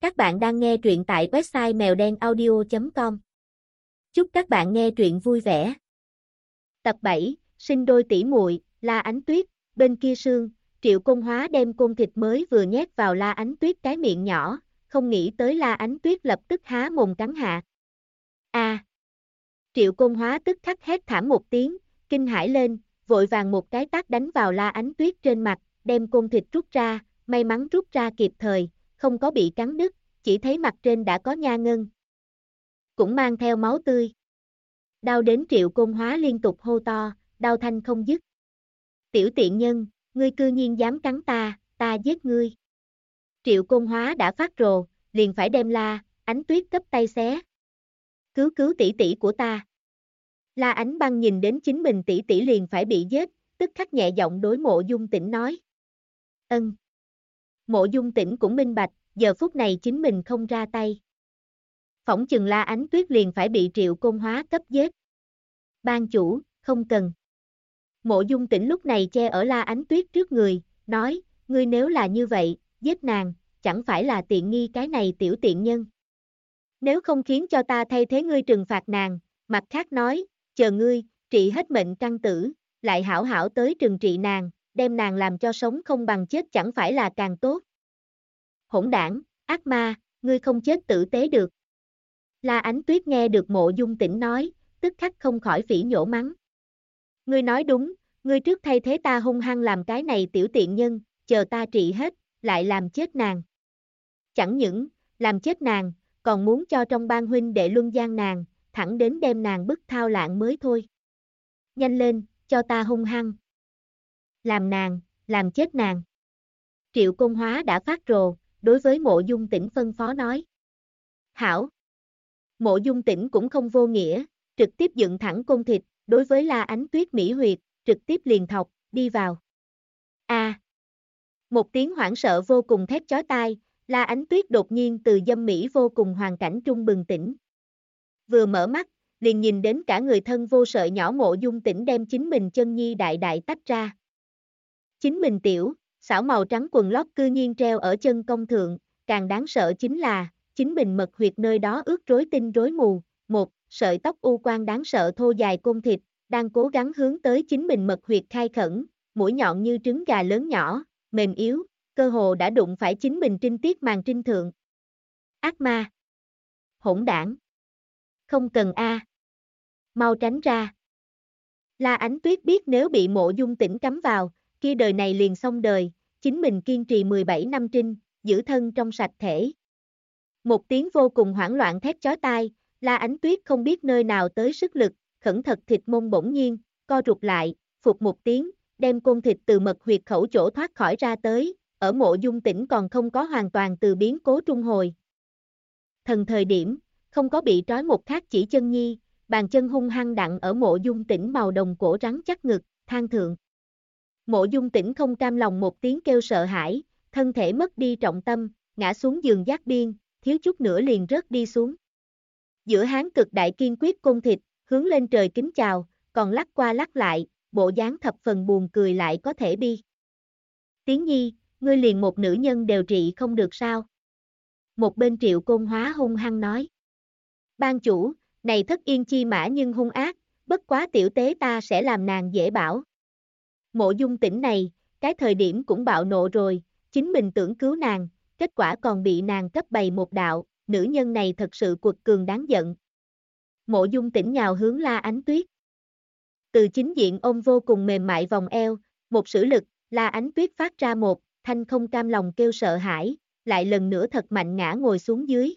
Các bạn đang nghe truyện tại website mèo đen audio.com. Chúc các bạn nghe truyện vui vẻ. Tập 7, sinh đôi tỷ muội, La Ánh Tuyết, bên kia sương, Triệu Công Hóa đem côn thịt mới vừa nhét vào La Ánh Tuyết cái miệng nhỏ, không nghĩ tới La Ánh Tuyết lập tức há mồm cắn hạ. A. Triệu Công Hóa tức khắc hét thảm một tiếng, kinh hãi lên, vội vàng một cái tát đánh vào La Ánh Tuyết trên mặt, đem côn thịt rút ra, may mắn rút ra kịp thời, không có bị cắn đứt, chỉ thấy mặt trên đã có nha ngân. Cũng mang theo máu tươi. Đau đến triệu côn hóa liên tục hô to, đau thanh không dứt. Tiểu tiện nhân, ngươi cư nhiên dám cắn ta, ta giết ngươi. Triệu côn hóa đã phát rồ, liền phải đem la, ánh tuyết cấp tay xé. Cứu cứu tỷ tỷ của ta. La ánh băng nhìn đến chính mình tỷ tỷ liền phải bị giết, tức khắc nhẹ giọng đối mộ dung tỉnh nói. Ân. Mộ dung tỉnh cũng minh bạch, giờ phút này chính mình không ra tay. Phỏng chừng la ánh tuyết liền phải bị triệu công hóa cấp giết. Ban chủ, không cần. Mộ dung tỉnh lúc này che ở la ánh tuyết trước người, nói, ngươi nếu là như vậy, giết nàng, chẳng phải là tiện nghi cái này tiểu tiện nhân. Nếu không khiến cho ta thay thế ngươi trừng phạt nàng, mặt khác nói, chờ ngươi, trị hết mệnh căn tử, lại hảo hảo tới trừng trị nàng, đem nàng làm cho sống không bằng chết chẳng phải là càng tốt. Hỗn đảng, ác ma, ngươi không chết tử tế được. La Ánh Tuyết nghe được mộ dung tỉnh nói, tức khắc không khỏi phỉ nhổ mắng. Ngươi nói đúng, ngươi trước thay thế ta hung hăng làm cái này tiểu tiện nhân, chờ ta trị hết, lại làm chết nàng. Chẳng những, làm chết nàng, còn muốn cho trong ban huynh đệ luân gian nàng, thẳng đến đem nàng bức thao lạng mới thôi. Nhanh lên, cho ta hung hăng làm nàng, làm chết nàng. Triệu Công Hóa đã phát rồ, đối với mộ dung tỉnh phân phó nói. Hảo! Mộ dung tỉnh cũng không vô nghĩa, trực tiếp dựng thẳng côn thịt, đối với la ánh tuyết mỹ huyệt, trực tiếp liền thọc, đi vào. A! Một tiếng hoảng sợ vô cùng thét chói tai, la ánh tuyết đột nhiên từ dâm mỹ vô cùng hoàn cảnh trung bừng tỉnh. Vừa mở mắt, liền nhìn đến cả người thân vô sợi nhỏ mộ dung tỉnh đem chính mình chân nhi đại đại tách ra. Chính mình tiểu, xảo màu trắng quần lót cư nhiên treo ở chân công thượng, càng đáng sợ chính là, chính mình mật huyệt nơi đó ướt rối tinh rối mù, một, sợi tóc u quan đáng sợ thô dài côn thịt, đang cố gắng hướng tới chính mình mật huyệt khai khẩn, mũi nhọn như trứng gà lớn nhỏ, mềm yếu, cơ hồ đã đụng phải chính mình trinh tiết màn trinh thượng. Ác ma. Hỗn đảng. Không cần A. Mau tránh ra. La Ánh Tuyết biết nếu bị mộ dung tỉnh cắm vào, kia đời này liền xong đời, chính mình kiên trì 17 năm trinh, giữ thân trong sạch thể. Một tiếng vô cùng hoảng loạn thét chói tai, La Ánh Tuyết không biết nơi nào tới sức lực, khẩn thật thịt mông bỗng nhiên, co rụt lại, phục một tiếng, đem côn thịt từ mật huyệt khẩu chỗ thoát khỏi ra tới, ở mộ dung tỉnh còn không có hoàn toàn từ biến cố trung hồi. Thần thời điểm, không có bị trói một khác chỉ chân nhi, bàn chân hung hăng đặng ở mộ dung tỉnh màu đồng cổ rắn chắc ngực, than thượng. Mộ dung tỉnh không cam lòng một tiếng kêu sợ hãi, thân thể mất đi trọng tâm, ngã xuống giường giác biên, thiếu chút nữa liền rớt đi xuống. Giữa hán cực đại kiên quyết công thịt, hướng lên trời kính chào, còn lắc qua lắc lại, bộ dáng thập phần buồn cười lại có thể bi. Tiếng nhi, ngươi liền một nữ nhân đều trị không được sao? Một bên triệu côn hóa hung hăng nói. Ban chủ, này thất yên chi mã nhưng hung ác, bất quá tiểu tế ta sẽ làm nàng dễ bảo. Mộ dung tỉnh này, cái thời điểm cũng bạo nộ rồi, chính mình tưởng cứu nàng, kết quả còn bị nàng cấp bày một đạo, nữ nhân này thật sự cuột cường đáng giận. Mộ dung tỉnh nhào hướng la ánh tuyết. Từ chính diện ôm vô cùng mềm mại vòng eo, một sử lực, la ánh tuyết phát ra một, thanh không cam lòng kêu sợ hãi, lại lần nữa thật mạnh ngã ngồi xuống dưới.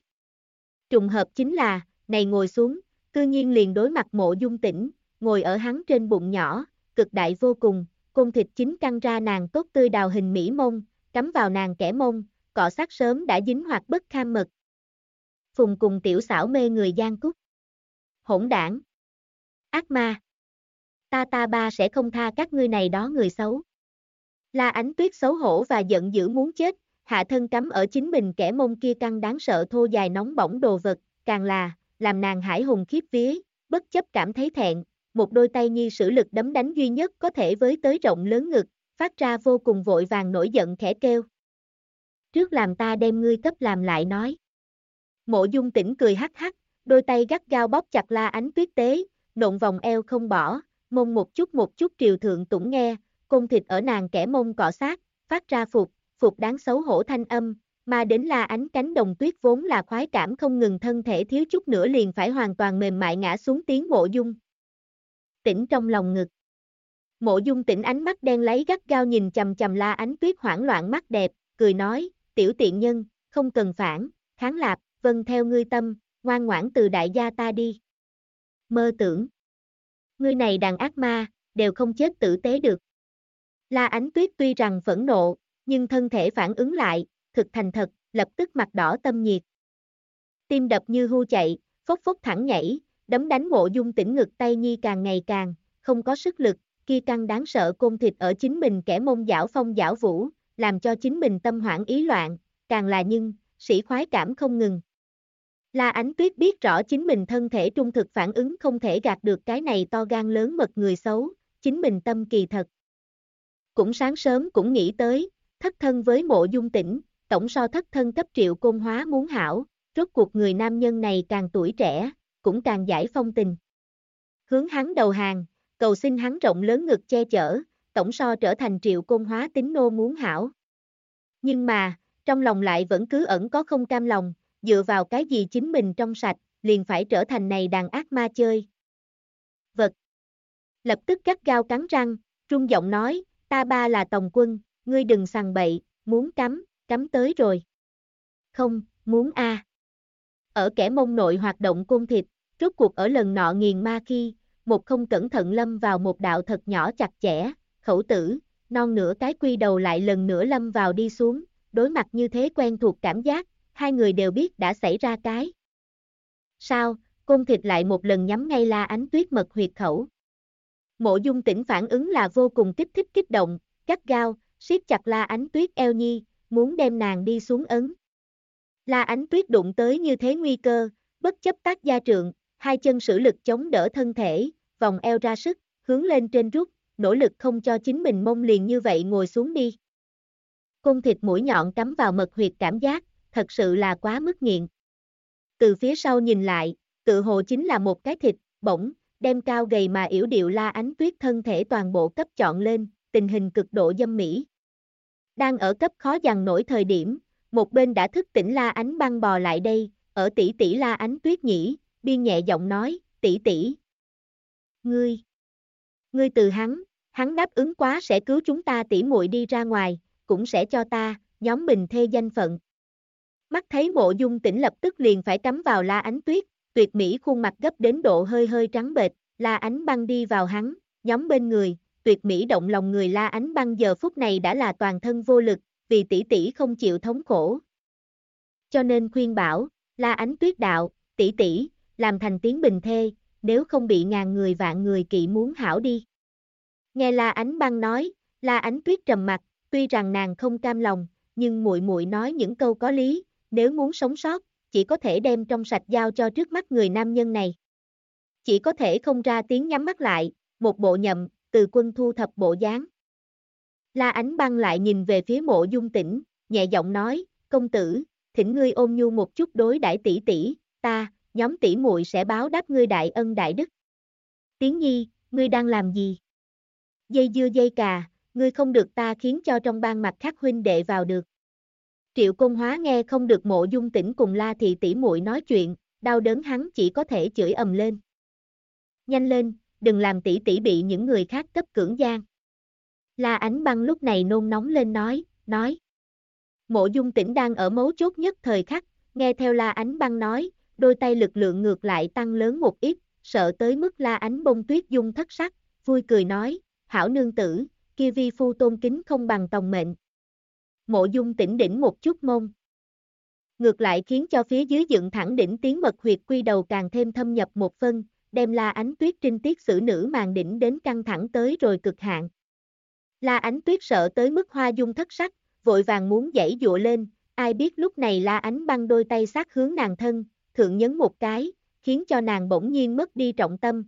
Trùng hợp chính là, này ngồi xuống, cư nhiên liền đối mặt mộ dung tỉnh, ngồi ở hắn trên bụng nhỏ, cực đại vô cùng, côn thịt chính căng ra nàng tốt tươi đào hình mỹ mông, cắm vào nàng kẻ mông, cọ sát sớm đã dính hoặc bất kham mật. Phùng cùng tiểu xảo mê người gian cúc. Hỗn đảng. Ác ma. Ta ta ba sẽ không tha các ngươi này đó người xấu. La ánh tuyết xấu hổ và giận dữ muốn chết, hạ thân cắm ở chính mình kẻ mông kia căng đáng sợ thô dài nóng bỏng đồ vật, càng là, làm nàng hải hùng khiếp vía, bất chấp cảm thấy thẹn, một đôi tay nhi sử lực đấm đánh duy nhất có thể với tới rộng lớn ngực, phát ra vô cùng vội vàng nổi giận khẽ kêu. trước làm ta đem ngươi cấp làm lại nói. Mộ dung tỉnh cười hắc hắc, đôi tay gắt gao bóp chặt la ánh tuyết tế, nộn vòng eo không bỏ, mông một chút một chút triều thượng tủng nghe, cung thịt ở nàng kẻ mông cọ sát, phát ra phục, phục đáng xấu hổ thanh âm, mà đến la ánh cánh đồng tuyết vốn là khoái cảm không ngừng thân thể thiếu chút nữa liền phải hoàn toàn mềm mại ngã xuống tiếng mộ dung. Tỉnh trong lòng ngực. Mộ dung tỉnh ánh mắt đen lấy gắt gao nhìn chầm chầm la ánh tuyết hoảng loạn mắt đẹp, cười nói, tiểu tiện nhân, không cần phản, kháng lạp, vâng theo ngươi tâm, ngoan ngoãn từ đại gia ta đi. Mơ tưởng. Ngươi này đàn ác ma, đều không chết tử tế được. La ánh tuyết tuy rằng phẫn nộ, nhưng thân thể phản ứng lại, thực thành thật, lập tức mặt đỏ tâm nhiệt. Tim đập như hưu chạy, phốc phốc thẳng nhảy, đấm đánh mộ dung tỉnh ngực tay nhi càng ngày càng, không có sức lực, kia căng đáng sợ côn thịt ở chính mình kẻ mông giảo phong giảo vũ, làm cho chính mình tâm hoảng ý loạn, càng là nhưng, sĩ khoái cảm không ngừng. La Ánh Tuyết biết rõ chính mình thân thể trung thực phản ứng không thể gạt được cái này to gan lớn mật người xấu, chính mình tâm kỳ thật. Cũng sáng sớm cũng nghĩ tới, thất thân với mộ dung tỉnh, tổng so thất thân cấp triệu côn hóa muốn hảo, rốt cuộc người nam nhân này càng tuổi trẻ, cũng càng giải phong tình. Hướng hắn đầu hàng, cầu xin hắn rộng lớn ngực che chở, tổng so trở thành triệu côn hóa tính nô muốn hảo. Nhưng mà, trong lòng lại vẫn cứ ẩn có không cam lòng, dựa vào cái gì chính mình trong sạch, liền phải trở thành này đàn ác ma chơi. Vật. Lập tức gắt gao cắn răng, trung giọng nói, ta ba là tổng quân, ngươi đừng sằng bậy, muốn cắm, cắm tới rồi. Không, muốn a. Ở kẻ mông nội hoạt động côn thịt, rốt cuộc ở lần nọ nghiền ma khi, một không cẩn thận lâm vào một đạo thật nhỏ chặt chẽ, khẩu tử, non nửa cái quy đầu lại lần nữa lâm vào đi xuống, đối mặt như thế quen thuộc cảm giác, hai người đều biết đã xảy ra cái. Sao, côn thịt lại một lần nhắm ngay la ánh tuyết mật huyệt khẩu. Mộ dung tỉnh phản ứng là vô cùng kích thích kích động, gắt gao, siết chặt la ánh tuyết eo nhi, muốn đem nàng đi xuống ấn. La ánh tuyết đụng tới như thế nguy cơ, bất chấp tác gia trượng, hai chân sử lực chống đỡ thân thể, vòng eo ra sức, hướng lên trên rút, nỗ lực không cho chính mình mông liền như vậy ngồi xuống đi. Côn thịt mũi nhọn cắm vào mật huyệt cảm giác, thật sự là quá mức nghiện. Từ phía sau nhìn lại, tự hồ chính là một cái thịt, bỗng, đem cao gầy mà yểu điệu la ánh tuyết thân thể toàn bộ cấp chọn lên, tình hình cực độ dâm mỹ. Đang ở cấp khó dằn nổi thời điểm, một bên đã thức tỉnh la ánh băng bò lại đây, ở tỷ tỷ la ánh tuyết nhỉ, biên nhẹ giọng nói, tỷ tỷ. Ngươi, ngươi từ hắn, hắn đáp ứng quá sẽ cứu chúng ta tỷ muội đi ra ngoài, cũng sẽ cho ta, nhóm bình thê danh phận. Mắt thấy mộ dung tỉnh lập tức liền phải cắm vào la ánh tuyết, tuyệt mỹ khuôn mặt gấp đến độ hơi hơi trắng bệch, la ánh băng đi vào hắn, nhóm bên người, tuyệt mỹ động lòng người la ánh băng giờ phút này đã là toàn thân vô lực, vì tỷ tỷ không chịu thống khổ. Cho nên khuyên bảo, la ánh tuyết đạo, tỷ tỷ, làm thành tiếng bình thê, nếu không bị ngàn người vạn người kỵ muốn hảo đi. Nghe la ánh băng nói, la ánh tuyết trầm mặt, tuy rằng nàng không cam lòng, nhưng muội muội nói những câu có lý, nếu muốn sống sót, chỉ có thể đem trong sạch giao cho trước mắt người nam nhân này. Chỉ có thể không ra tiếng nhắm mắt lại, một bộ nhậm, từ quân thu thập bộ dáng. La ánh băng lại nhìn về phía mộ dung tỉnh, nhẹ giọng nói, công tử, thỉnh ngươi ôm nhu một chút đối đại tỷ tỷ, ta, nhóm tỷ muội sẽ báo đáp ngươi đại ân đại đức. Tiếng nhi, ngươi đang làm gì? Dây dưa dây cà, ngươi không được ta khiến cho trong ban mặt khác huynh đệ vào được. Triệu Công Hóa nghe không được mộ dung tỉnh cùng La Thị tỷ muội nói chuyện, đau đớn hắn chỉ có thể chửi ầm lên. Nhanh lên, đừng làm tỷ tỷ bị những người khác cấp cưỡng gian. La Ánh Băng lúc này nôn nóng lên nói, nói. Mộ dung tỉnh đang ở mấu chốt nhất thời khắc, nghe theo La Ánh Băng nói, đôi tay lực lượng ngược lại tăng lớn một ít, sợ tới mức La Ánh bông tuyết dung thất sắc, vui cười nói, hảo nương tử, kia vi phu tôn kính không bằng tòng mệnh, mộ dung tỉnh đỉnh một chút mông. Ngược lại khiến cho phía dưới dựng thẳng đỉnh tiếng mật huyệt quy đầu càng thêm thâm nhập một phân, đem la ánh tuyết trinh tiết xử nữ màn đỉnh đến căng thẳng tới rồi cực hạn. La ánh tuyết sợ tới mức hoa dung thất sắc, vội vàng muốn dãy dụa lên, ai biết lúc này la ánh băng đôi tay sát hướng nàng thân, thượng nhấn một cái, khiến cho nàng bỗng nhiên mất đi trọng tâm.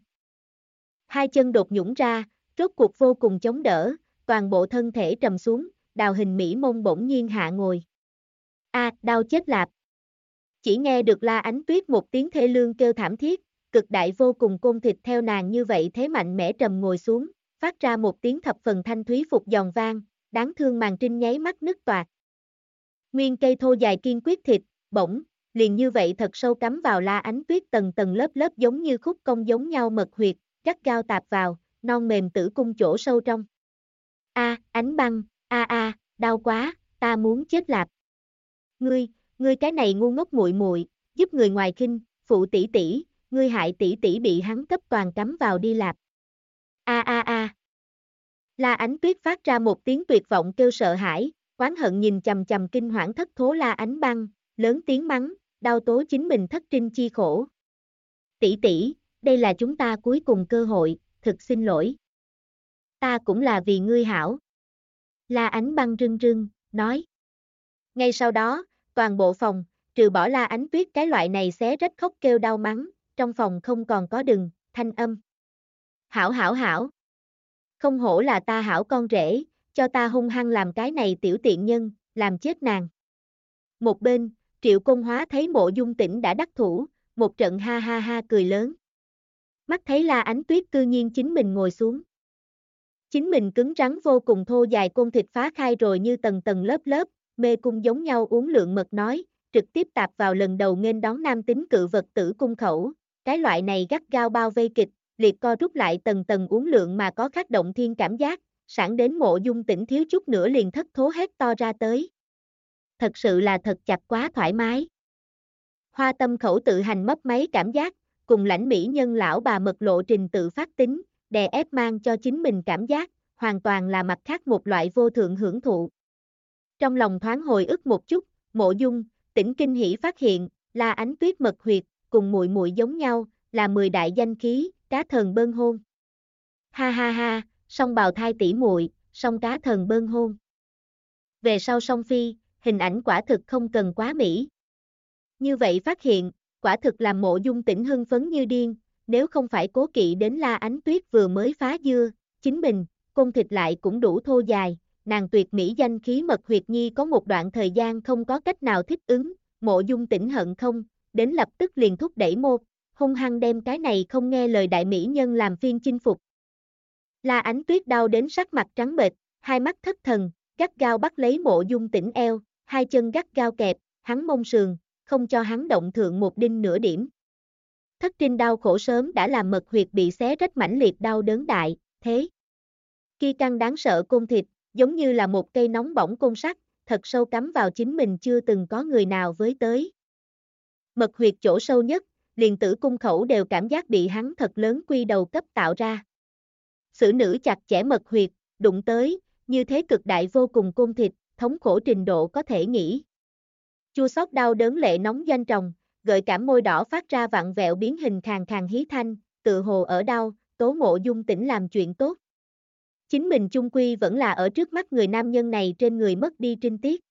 Hai chân đột nhũng ra, rốt cuộc vô cùng chống đỡ, toàn bộ thân thể trầm xuống, đào hình Mỹ mông bỗng nhiên hạ ngồi. A, đau chết lạp. Chỉ nghe được La Ánh Tuyết một tiếng thê lương kêu thảm thiết, cực đại vô cùng côn thịt theo nàng như vậy thế mạnh mẽ trầm ngồi xuống, phát ra một tiếng thập phần thanh thúy phục giòn vang, đáng thương màn trinh nháy mắt nứt toạc. Nguyên cây thô dài kiên quyết thịt, bỗng, liền như vậy thật sâu cắm vào la ánh tuyết tầng tầng lớp lớp giống như khúc công giống nhau mật huyệt, gắt gao tạp vào, non mềm tử cung chỗ sâu trong. A, ánh băng, a a, đau quá, ta muốn chết lạp. Ngươi, ngươi cái này ngu ngốc muội muội, giúp người ngoài khinh, phụ tỷ tỷ, ngươi hại tỷ tỷ bị hắn cấp toàn cắm vào đi lạp. A a a. La Ánh Tuyết phát ra một tiếng tuyệt vọng kêu sợ hãi, oán hận nhìn chầm chầm kinh hoảng thất thố La Ánh Băng, lớn tiếng mắng, đau tố chính mình thất trinh chi khổ. Tỷ tỷ, đây là chúng ta cuối cùng cơ hội, thực xin lỗi. Ta cũng là vì ngươi hảo. La Ánh Băng rưng rưng, nói. Ngay sau đó, toàn bộ phòng, trừ bỏ La Ánh Tuyết cái loại này xé rách khóc kêu đau mắng, trong phòng không còn có đừng, thanh âm. Hảo hảo hảo. Không hổ là ta hảo con rể, cho ta hung hăng làm cái này tiểu tiện nhân, làm chết nàng. Một bên, triệu công hóa thấy mộ dung tỉnh đã đắc thủ, một trận ha ha ha cười lớn. Mắt thấy la ánh tuyết cư nhiên chính mình ngồi xuống. Chính mình cứng rắn vô cùng thô dài côn thịt phá khai rồi như tầng tầng lớp lớp, mê cung giống nhau uống lượng mật nói, trực tiếp tạp vào lần đầu nghênh đón nam tính cự vật tử cung khẩu, cái loại này gắt gao bao vây kịch, liệt co rút lại tầng tầng uống lượng mà có khắc động thiên cảm giác, sẵn đến mộ dung tỉnh thiếu chút nữa liền thất thố hết to ra tới. Thật sự là thật chặt quá thoải mái. Hoa tâm khẩu tự hành mấp máy cảm giác, cùng lãnh mỹ nhân lão bà mật lộ trình tự phát tính, đè ép mang cho chính mình cảm giác, hoàn toàn là mặt khác một loại vô thượng hưởng thụ. Trong lòng thoáng hồi ức một chút, mộ dung, tỉnh kinh hỉ phát hiện, là ánh tuyết mật huyệt, cùng muội muội giống nhau, là mười đại danh khí, cá thần bơn hôn. Ha ha ha, song bào thai tỷ muội, song cá thần bơn hôn. Về sau song phi, hình ảnh quả thực không cần quá mỹ. Như vậy phát hiện, quả thực làm mộ dung tỉnh hưng phấn như điên, nếu không phải cố kỵ đến la ánh tuyết vừa mới phá dưa, chính mình, cung thịt lại cũng đủ thô dài, nàng tuyệt mỹ danh khí mật huyệt nhi có một đoạn thời gian không có cách nào thích ứng, mộ dung tỉnh hận không, đến lập tức liền thúc đẩy một, hung hăng đem cái này không nghe lời đại mỹ nhân làm phiên chinh phục. La ánh tuyết đau đến sắc mặt trắng bệch, hai mắt thất thần, gắt gao bắt lấy mộ dung tỉnh eo, hai chân gắt gao kẹp, hắn mông sườn, không cho hắn động thượng một đinh nửa điểm. Thất trinh đau khổ sớm đã làm mật huyệt bị xé rách mãnh liệt đau đớn đại, thế. Khi căng đáng sợ côn thịt, giống như là một cây nóng bỏng côn sắt, thật sâu cắm vào chính mình chưa từng có người nào với tới. Mật huyệt chỗ sâu nhất, liền tử cung khẩu đều cảm giác bị hắn thật lớn quy đầu cấp tạo ra. Sử nữ chặt chẽ mật huyệt, đụng tới, như thế cực đại vô cùng côn thịt, thống khổ trình độ có thể nghĩ. Chua xót đau đớn lệ nóng danh tròng, gợi cảm môi đỏ phát ra vặn vẹo biến hình khàn khàn hí thanh, tự hồ ở đau, tố mộ dung tỉnh làm chuyện tốt. Chính mình chung quy vẫn là ở trước mắt người nam nhân này trên người mất đi trinh tiết.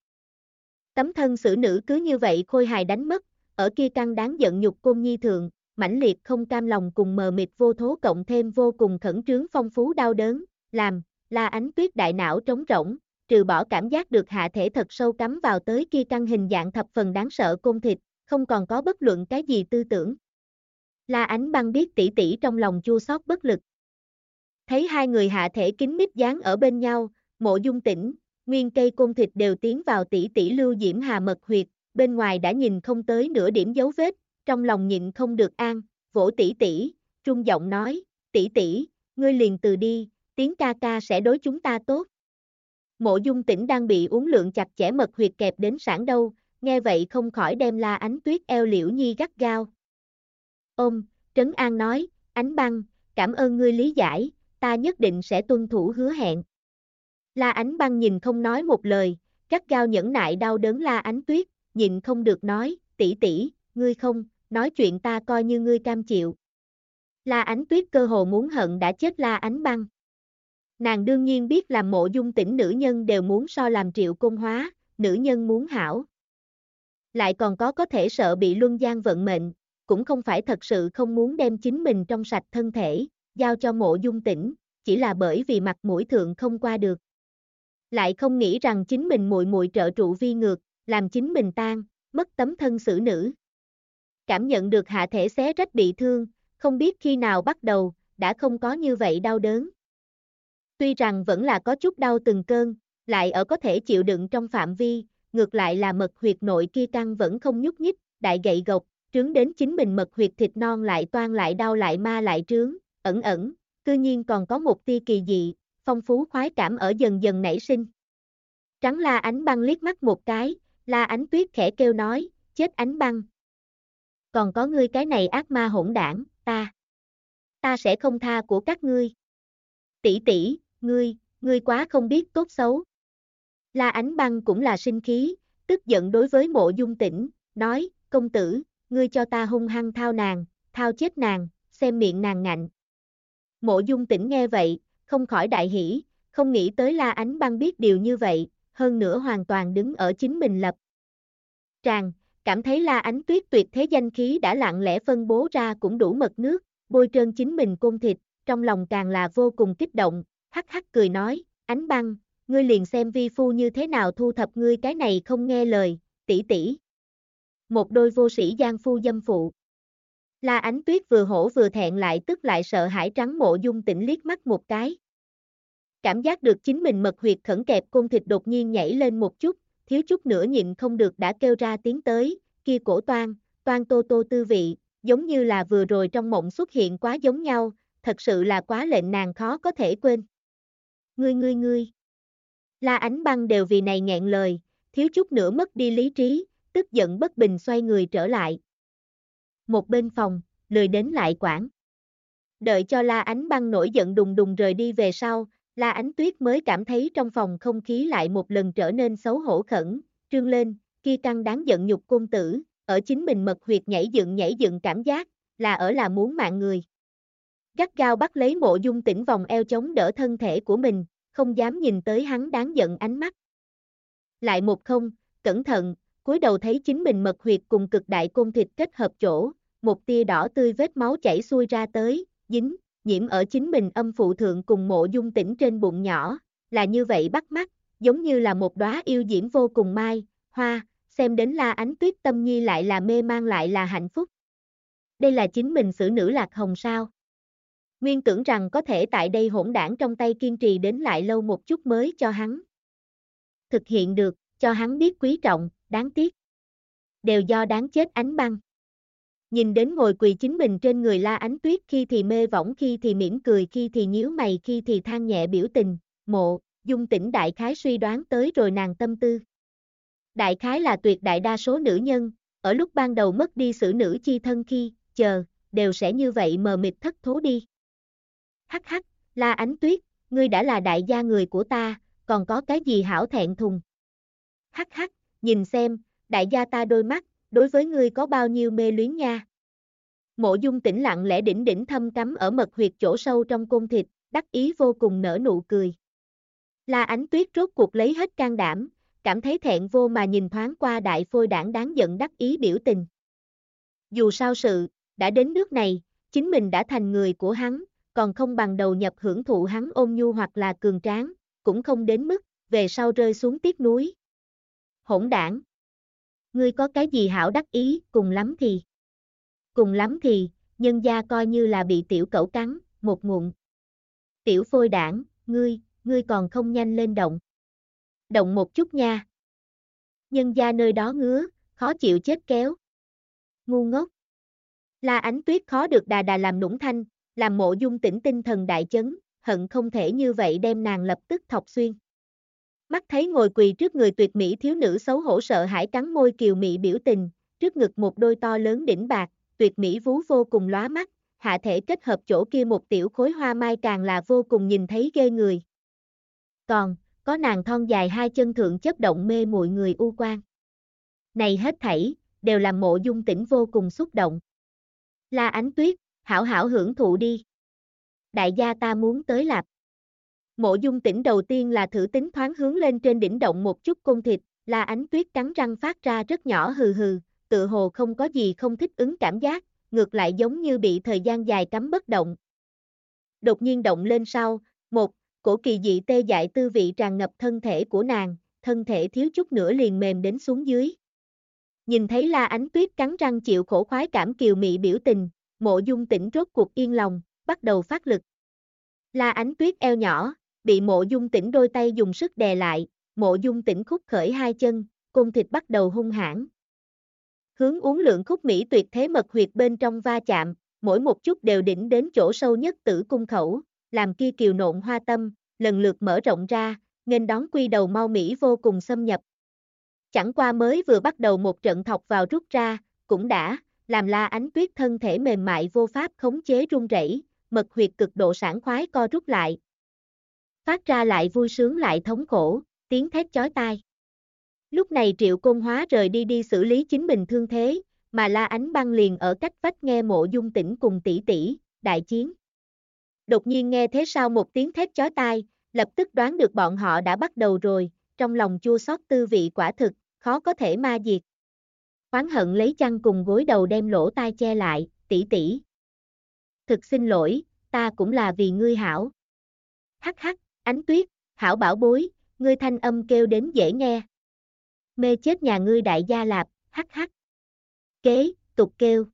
Tấm thân xử nữ cứ như vậy khôi hài đánh mất, ở kia căng đáng giận nhục côn nhi thượng, mãnh liệt không cam lòng cùng mờ mịt vô thố cộng thêm vô cùng khẩn trướng phong phú đau đớn, làm, la ánh tuyết đại não trống rỗng, trừ bỏ cảm giác được hạ thể thật sâu cắm vào tới kia căng hình dạng thập phần đáng sợ côn thịt, không còn có bất luận cái gì tư tưởng. La ánh băng biết tỷ tỷ trong lòng chua xót bất lực. Thấy hai người hạ thể kính mít dán ở bên nhau, mộ dung tỉnh, nguyên cây côn thịt đều tiến vào tỷ tỷ lưu diễm hà mật huyệt, bên ngoài đã nhìn không tới nửa điểm dấu vết, trong lòng nhịn không được an, vỗ tỷ tỷ, trung giọng nói, tỷ tỷ, ngươi liền từ đi, tiếng ca ca sẽ đối chúng ta tốt. Mộ dung tỉnh đang bị uống lượng chặt chẽ mật huyệt kẹp đến sản đâu, nghe vậy không khỏi đem la ánh tuyết eo liễu nhi gắt gao. Ôm, Trấn An nói, ánh băng, cảm ơn ngươi lý giải, ta nhất định sẽ tuân thủ hứa hẹn. La ánh băng nhìn không nói một lời, gắt gao nhẫn nại đau đớn la ánh tuyết, nhịn không được nói, tỷ tỷ, ngươi không, nói chuyện ta coi như ngươi cam chịu. La ánh tuyết cơ hồ muốn hận đã chết la ánh băng. Nàng đương nhiên biết làm mộ dung tỉnh nữ nhân đều muốn so làm triệu công hóa, nữ nhân muốn hảo. Lại còn có có thể sợ bị luân gian vận mệnh, cũng không phải thật sự không muốn đem chính mình trong sạch thân thể, giao cho mộ dung tỉnh, chỉ là bởi vì mặt mũi thượng không qua được. Lại không nghĩ rằng chính mình muội muội trợ trụ vi ngược, làm chính mình tan, mất tấm thân xử nữ. Cảm nhận được hạ thể xé rách bị thương, không biết khi nào bắt đầu, đã không có như vậy đau đớn. Tuy rằng vẫn là có chút đau từng cơn, lại ở có thể chịu đựng trong phạm vi, ngược lại là mật huyệt nội kia căng vẫn không nhúc nhích, đại gậy gộc, trướng đến chính mình mật huyệt thịt non lại toan lại đau lại ma lại trướng, ẩn ẩn, cư nhiên còn có một tia kỳ dị, phong phú khoái cảm ở dần dần nảy sinh. Trắng la ánh băng liếc mắt một cái, la ánh tuyết khẽ kêu nói, chết ánh băng. Còn có ngươi cái này ác ma hỗn đảng, ta. Ta sẽ không tha của các ngươi. Tỷ tỷ, ngươi, ngươi quá không biết tốt xấu. La ánh băng cũng là sinh khí, tức giận đối với mộ dung tỉnh, nói, công tử, ngươi cho ta hung hăng thao nàng, thao chết nàng, xem miệng nàng ngạnh. Mộ dung tỉnh nghe vậy, không khỏi đại hỉ, không nghĩ tới La Ánh Băng biết điều như vậy, hơn nữa hoàn toàn đứng ở chính mình lập. Tràng, cảm thấy La Ánh Tuyết tuyệt thế danh khí đã lặng lẽ phân bố ra cũng đủ mật nước, bôi trơn chính mình côn thịt, trong lòng càng là vô cùng kích động, hắc hắc cười nói, Ánh Băng, ngươi liền xem vi phu như thế nào thu thập ngươi cái này không nghe lời, tỷ tỷ. Một đôi vô sĩ giang phu dâm phụ. La Ánh Tuyết vừa hổ vừa thẹn lại tức lại sợ hãi trắng mộ dung tỉnh liếc mắt một cái. Cảm giác được chính mình mật huyệt khẩn kẹp côn thịt đột nhiên nhảy lên một chút, thiếu chút nữa nhịn không được đã kêu ra tiếng tới, kia cổ toan, toan tô tô tư vị, giống như là vừa rồi trong mộng xuất hiện quá giống nhau, thật sự là quá lệnh nàng khó có thể quên. Ngươi ngươi ngươi. La ánh băng đều vì này nghẹn lời, thiếu chút nữa mất đi lý trí, tức giận bất bình xoay người trở lại. Một bên phòng, lười đến lại quản. Đợi cho La Ánh Băng nổi giận đùng đùng rời đi về sau, La Ánh Tuyết mới cảm thấy trong phòng không khí lại một lần trở nên xấu hổ khẩn, trương lên, kia căng đáng giận nhục cung tử, ở chính mình mật huyệt nhảy dựng nhảy dựng cảm giác, là ở là muốn mạng người. Gắt gao bắt lấy mộ dung tỉnh vòng eo chống đỡ thân thể của mình, không dám nhìn tới hắn đáng giận ánh mắt. Lại một không, cẩn thận, cúi đầu thấy chính mình mật huyệt cùng cực đại côn thịt kết hợp chỗ, một tia đỏ tươi vết máu chảy xuôi ra tới, dính, nhiễm ở chính mình âm phụ thượng cùng mộ dung tỉnh trên bụng nhỏ, là như vậy bắt mắt, giống như là một đóa yêu diễm vô cùng mai, hoa, xem đến la ánh tuyết tâm nhi lại là mê mang lại là hạnh phúc. Đây là chính mình xử nữ lạc hồng sao. Nguyên tưởng rằng có thể tại đây hỗn đảng trong tay kiên trì đến lại lâu một chút mới cho hắn. Thực hiện được, cho hắn biết quý trọng, đáng tiếc. Đều do đáng chết ánh băng. Nhìn đến ngồi quỳ chính mình trên người la ánh tuyết khi thì mê võng khi thì mỉm cười khi thì nhíu mày khi thì than nhẹ biểu tình, mộ, dung tỉnh đại khái suy đoán tới rồi nàng tâm tư. Đại khái là tuyệt đại đa số nữ nhân, ở lúc ban đầu mất đi sự nữ chi thân khi, chờ, đều sẽ như vậy mờ mịt thất thố đi. Hắc hắc, la ánh tuyết, ngươi đã là đại gia người của ta, còn có cái gì hảo thẹn thùng. Hắc hắc, nhìn xem, đại gia ta đôi mắt, đối với ngươi có bao nhiêu mê luyến nha. Mộ dung tĩnh lặng lẽ đỉnh đỉnh thâm cắm ở mật huyệt chỗ sâu trong cung thịt, đắc ý vô cùng nở nụ cười. La ánh tuyết rốt cuộc lấy hết can đảm, cảm thấy thẹn vô mà nhìn thoáng qua đại phôi đảng đáng giận đắc ý biểu tình. Dù sao sự, đã đến nước này, chính mình đã thành người của hắn, còn không bằng đầu nhập hưởng thụ hắn ôm nhu hoặc là cường tráng, cũng không đến mức, về sau rơi xuống tiếc núi. Hỗn đảng. Ngươi có cái gì hảo đắc ý, cùng lắm thì. Cùng lắm thì, nhân gia coi như là bị tiểu cẩu cắn, một ngụm. Tiểu phôi đảng, ngươi, ngươi còn không nhanh lên động. Động một chút nha. Nhân gia nơi đó ngứa, khó chịu chết kéo. Ngu ngốc. La ánh tuyết khó được đà đà làm nũng thanh, làm mộ dung tỉnh tinh thần đại chấn, hận không thể như vậy đem nàng lập tức thọc xuyên. Mắt thấy ngồi quỳ trước người tuyệt mỹ thiếu nữ xấu hổ sợ hãi cắn môi kiều mị biểu tình, trước ngực một đôi to lớn đỉnh bạc, tuyệt mỹ vú vô cùng lóa mắt, hạ thể kết hợp chỗ kia một tiểu khối hoa mai càng là vô cùng nhìn thấy ghê người. Còn, có nàng thon dài hai chân thượng chấp động mê muội người u quan. Này hết thảy, đều làm mộ dung tỉnh vô cùng xúc động. La ánh tuyết, hảo hảo hưởng thụ đi. Đại gia ta muốn tới lạp. Mộ dung tỉnh đầu tiên là thử tính thoáng hướng lên trên đỉnh động một chút cung thịt, là ánh tuyết cắn răng phát ra rất nhỏ hừ hừ, tự hồ không có gì không thích ứng cảm giác, ngược lại giống như bị thời gian dài cắm bất động. Đột nhiên động lên sau, một, cổ kỳ dị tê dại tư vị tràn ngập thân thể của nàng, thân thể thiếu chút nữa liền mềm đến xuống dưới. Nhìn thấy La Ánh Tuyết cắn răng chịu khổ khoái cảm kiều mị biểu tình, mộ dung tỉnh rốt cuộc yên lòng, bắt đầu phát lực. La Ánh Tuyết eo nhỏ, bị mộ dung tỉnh đôi tay dùng sức đè lại, mộ dung tỉnh khúc khởi hai chân, cung thịt bắt đầu hung hãn. Hướng uống lượng khúc mỹ tuyệt thế mật huyệt bên trong va chạm, mỗi một chút đều đỉnh đến chỗ sâu nhất tử cung khẩu, làm kia kiều nộn hoa tâm, lần lượt mở rộng ra, nên đón quy đầu mau Mỹ vô cùng xâm nhập. Chẳng qua mới vừa bắt đầu một trận thọc vào rút ra, cũng đã, làm la ánh tuyết thân thể mềm mại vô pháp khống chế run rẩy, mật huyệt cực độ sản khoái co rút lại. Phát ra lại vui sướng lại thống khổ, tiếng thét chói tai. Lúc này triệu công hóa rời đi đi xử lý chính mình thương thế, mà la ánh băng liền ở cách vách nghe mộ dung tỉnh cùng tỷ tỷ, đại chiến. Đột nhiên nghe thế sau một tiếng thét chói tai, lập tức đoán được bọn họ đã bắt đầu rồi, trong lòng chua xót tư vị quả thực, khó có thể ma diệt. Oán hận lấy chăn cùng gối đầu đem lỗ tai che lại, tỷ tỷ. Thực xin lỗi, ta cũng là vì ngươi hảo. Hắc hắc, ánh tuyết, hảo bảo bối, ngươi thanh âm kêu đến dễ nghe. Mê chết nhà ngươi đại gia lạp, hắc hắc. Kế, tục kêu.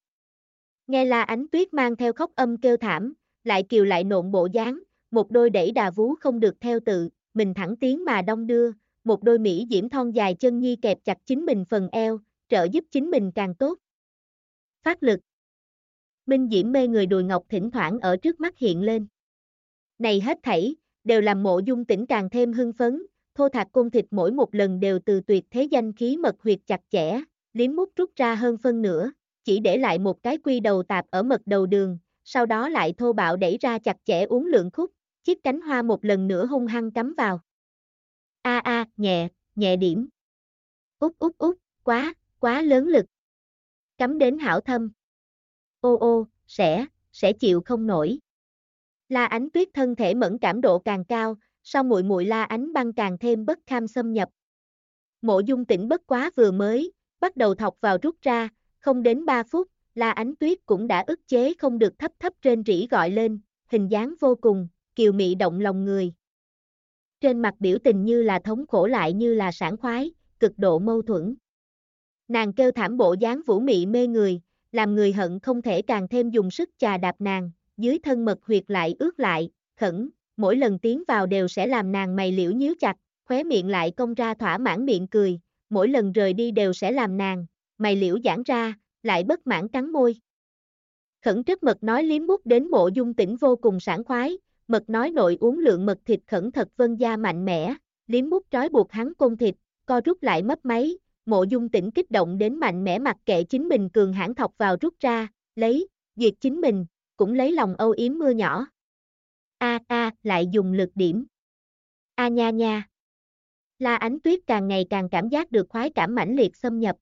Nghe là ánh tuyết mang theo khóc âm kêu thảm, lại kiều lại nộn bộ dáng, một đôi đẩy đà vú không được theo tự, mình thẳng tiến mà đông đưa, một đôi mỹ diễm thon dài chân nhi kẹp chặt chính mình phần eo, trợ giúp chính mình càng tốt. Phát lực Minh diễm mê người đùi ngọc thỉnh thoảng ở trước mắt hiện lên. Này hết thảy, đều làm mộ dung tỉnh càng thêm hưng phấn, thô thạc côn thịt mỗi một lần đều từ tuyệt thế danh khí mật huyệt chặt chẽ, liếm mút rút ra hơn phân nửa, chỉ để lại một cái quy đầu tạp ở mật đầu đường, sau đó lại thô bạo đẩy ra chặt chẽ uống lượng khúc, chiếc cánh hoa một lần nữa hung hăng cắm vào. A a, nhẹ, nhẹ điểm. Út út út, quá, quá lớn lực. Cắm đến hảo thâm. Ô ô, sẽ, sẽ chịu không nổi. La ánh tuyết thân thể mẫn cảm độ càng cao, sau muội muội la ánh băng càng thêm bất kham xâm nhập. Mộ dung tỉnh bất quá vừa mới, bắt đầu thọc vào rút ra, không đến 3 phút, la ánh tuyết cũng đã ức chế không được thấp thấp trên rỉ gọi lên, hình dáng vô cùng, kiều mị động lòng người. Trên mặt biểu tình như là thống khổ lại như là sảng khoái, cực độ mâu thuẫn. Nàng kêu thảm bộ dáng vũ mị mê người, làm người hận không thể càng thêm dùng sức chà đạp nàng, dưới thân mật huyệt lại ướt lại, khẩn, mỗi lần tiến vào đều sẽ làm nàng mày liễu nhíu chặt, khóe miệng lại công ra thỏa mãn miệng cười, mỗi lần rời đi đều sẽ làm nàng, mày liễu giãn ra, lại bất mãn cắn môi. Khẩn trước mật nói liếm bút đến mộ dung tỉnh vô cùng sảng khoái, mật nói nội uống lượng mật thịt khẩn thật vân gia mạnh mẽ, liếm bút trói buộc hắn côn thịt, co rút lại mấp máy, mộ dung tỉnh kích động đến mạnh mẽ mặc kệ chính mình cường hãn thọc vào rút ra, lấy, duyệt chính mình, cũng lấy lòng âu yếm mưa nhỏ. A a, lại dùng lực điểm. A nha nha. La ánh tuyết càng ngày càng cảm giác được khoái cảm mãnh liệt xâm nhập.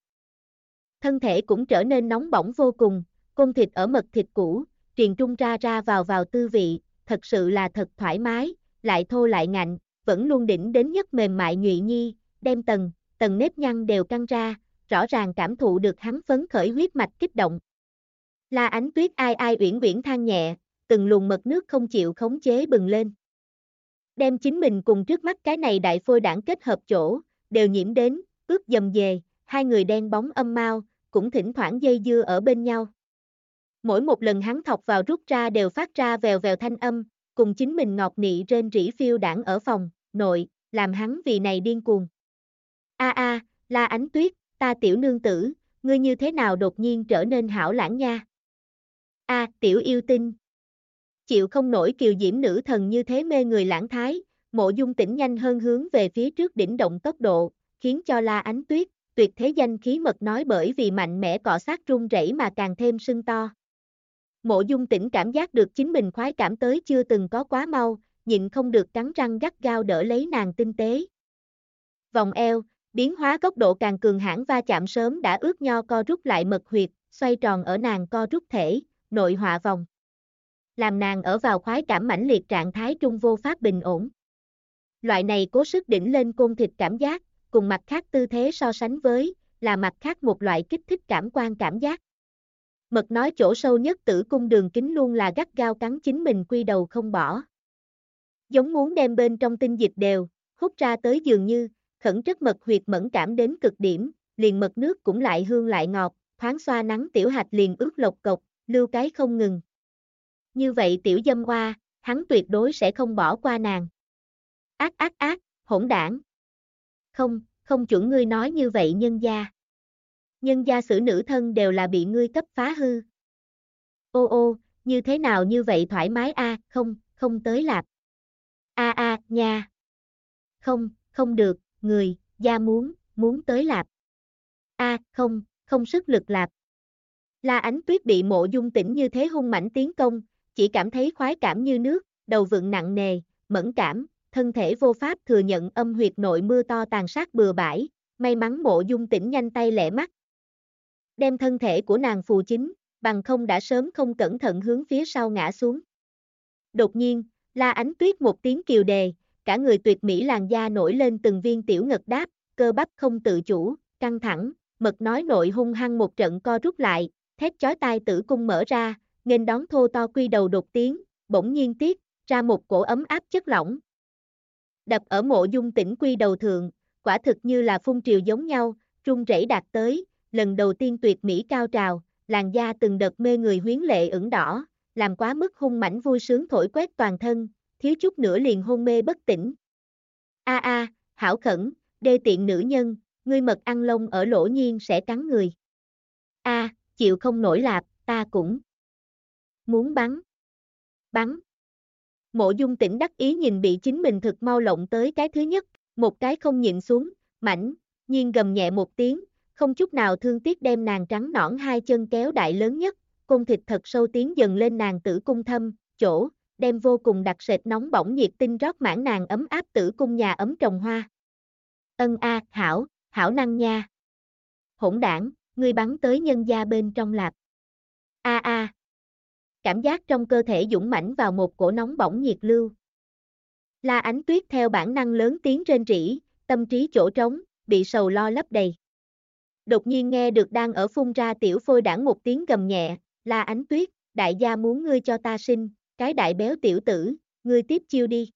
Thân thể cũng trở nên nóng bỏng vô cùng, côn thịt ở mật thịt cũ, truyền trung ra ra vào vào tư vị, thật sự là thật thoải mái, lại thô lại ngạnh, vẫn luôn đỉnh đến nhất mềm mại nhụy nhi, đem tầng, tầng nếp nhăn đều căng ra, rõ ràng cảm thụ được hắn phấn khởi huyết mạch kích động. La ánh tuyết ai ai uyển uyển than nhẹ, từng luồng mật nước không chịu khống chế bừng lên. Đem chính mình cùng trước mắt cái này đại phôi đảng kết hợp chỗ, đều nhiễm đến, ướt dầm về, hai người đen bóng âm mau, cũng thỉnh thoảng dây dưa ở bên nhau. Mỗi một lần hắn thọc vào rút ra đều phát ra vèo vèo thanh âm, cùng chính mình ngọt nị trên rỉ phiêu đảng ở phòng, nội, làm hắn vì này điên cuồng. A a, la ánh tuyết, ta tiểu nương tử, ngươi như thế nào đột nhiên trở nên hảo lãng nha. A, tiểu yêu tinh. Chịu không nổi kiều diễm nữ thần như thế mê người lãng thái, mộ dung tỉnh nhanh hơn hướng về phía trước đỉnh động tốc độ, khiến cho la ánh tuyết, tuyệt thế danh khí mật nói bởi vì mạnh mẽ cọ sát run rẩy mà càng thêm sưng to. Mộ dung tỉnh cảm giác được chính mình khoái cảm tới chưa từng có quá mau, nhịn không được cắn răng gắt gao đỡ lấy nàng tinh tế. Vòng eo, biến hóa góc độ càng cường hãn va chạm sớm đã ướt nho co rút lại mật huyệt, xoay tròn ở nàng co rút thể, nội họa vòng. Làm nàng ở vào khoái cảm mãnh liệt trạng thái trung vô pháp bình ổn. Loại này cố sức đỉnh lên côn thịt cảm giác, cùng mặt khác tư thế so sánh với, là mặt khác một loại kích thích cảm quan cảm giác. Mật nói chỗ sâu nhất tử cung đường kính luôn là gắt gao cắn chính mình quy đầu không bỏ. Giống muốn đem bên trong tinh dịch đều, hút ra tới dường như, khẩn chất mật huyệt mẫn cảm đến cực điểm, liền mật nước cũng lại hương lại ngọt, thoáng xoa nắng tiểu hạch liền ướt lộc cộc, lưu cái không ngừng. Như vậy tiểu dâm hoa, hắn tuyệt đối sẽ không bỏ qua nàng. Ác ác ác, hỗn đảng. Không, không chuẩn ngươi nói như vậy nhân gia. Nhân gia xử nữ thân đều là bị ngươi cấp phá hư. Ô ô, như thế nào như vậy thoải mái a, không, không tới lạp. A a, nha. Không, không được, người, gia muốn, muốn tới lạp. A, không, không sức lực lạp. La Ánh Tuyết bị mộ dung tỉnh như thế hung mãnh tiến công, chỉ cảm thấy khoái cảm như nước, đầu vượng nặng nề, mẫn cảm, thân thể vô pháp thừa nhận âm huyệt nội mưa to tàn sát bừa bãi, may mắn mộ dung tỉnh nhanh tay lẹ mắt. Đem thân thể của nàng phù chính, bằng không đã sớm không cẩn thận hướng phía sau ngã xuống. Đột nhiên, la ánh tuyết một tiếng kiều đề, cả người tuyệt mỹ làn da nổi lên từng viên tiểu ngật đáp, cơ bắp không tự chủ, căng thẳng, mật nói nội hung hăng một trận co rút lại, thét chói tai tử cung mở ra, nghênh đón thô to quy đầu đột tiếng, bỗng nhiên tiết, ra một cổ ấm áp chất lỏng. Đập ở mộ dung tỉnh quy đầu thượng, quả thực như là phun triều giống nhau, trung rẩy đạt tới, lần đầu tiên tuyệt mỹ cao trào, làn da từng đợt mê người huyến lệ ửng đỏ, làm quá mức hung mảnh vui sướng thổi quét toàn thân, thiếu chút nữa liền hôn mê bất tỉnh. A a, hảo khẩn, đê tiện nữ nhân, ngươi mật ăn lông ở lỗ nhiên sẽ cắn người. A, chịu không nổi lạp, ta cũng muốn bắn. Bắn. Mộ dung tỉnh đắc ý nhìn bị chính mình thực mau lộng tới cái thứ nhất, một cái không nhịn xuống, mảnh, nhiên gầm nhẹ một tiếng, không chút nào thương tiếc đem nàng trắng nõn hai chân kéo đại lớn nhất, cung thịt thật sâu tiến dần lên nàng tử cung thâm, chỗ, đem vô cùng đặc sệt nóng bỏng nhiệt tinh rót mãn nàng ấm áp tử cung nhà ấm trồng hoa. Ân a, hảo, hảo năng nha. Hỗn đảng, ngươi bắn tới nhân gia bên trong lạp. A a. Cảm giác trong cơ thể dũng mãnh vào một cổ nóng bỏng nhiệt lưu. La ánh tuyết theo bản năng lớn tiếng trên rỉ, tâm trí chỗ trống, bị sầu lo lấp đầy. Đột nhiên nghe được đang ở phun ra tiểu phôi đảng một tiếng gầm nhẹ, la ánh tuyết, đại gia muốn ngươi cho ta sinh, cái đại béo tiểu tử, ngươi tiếp chiêu đi.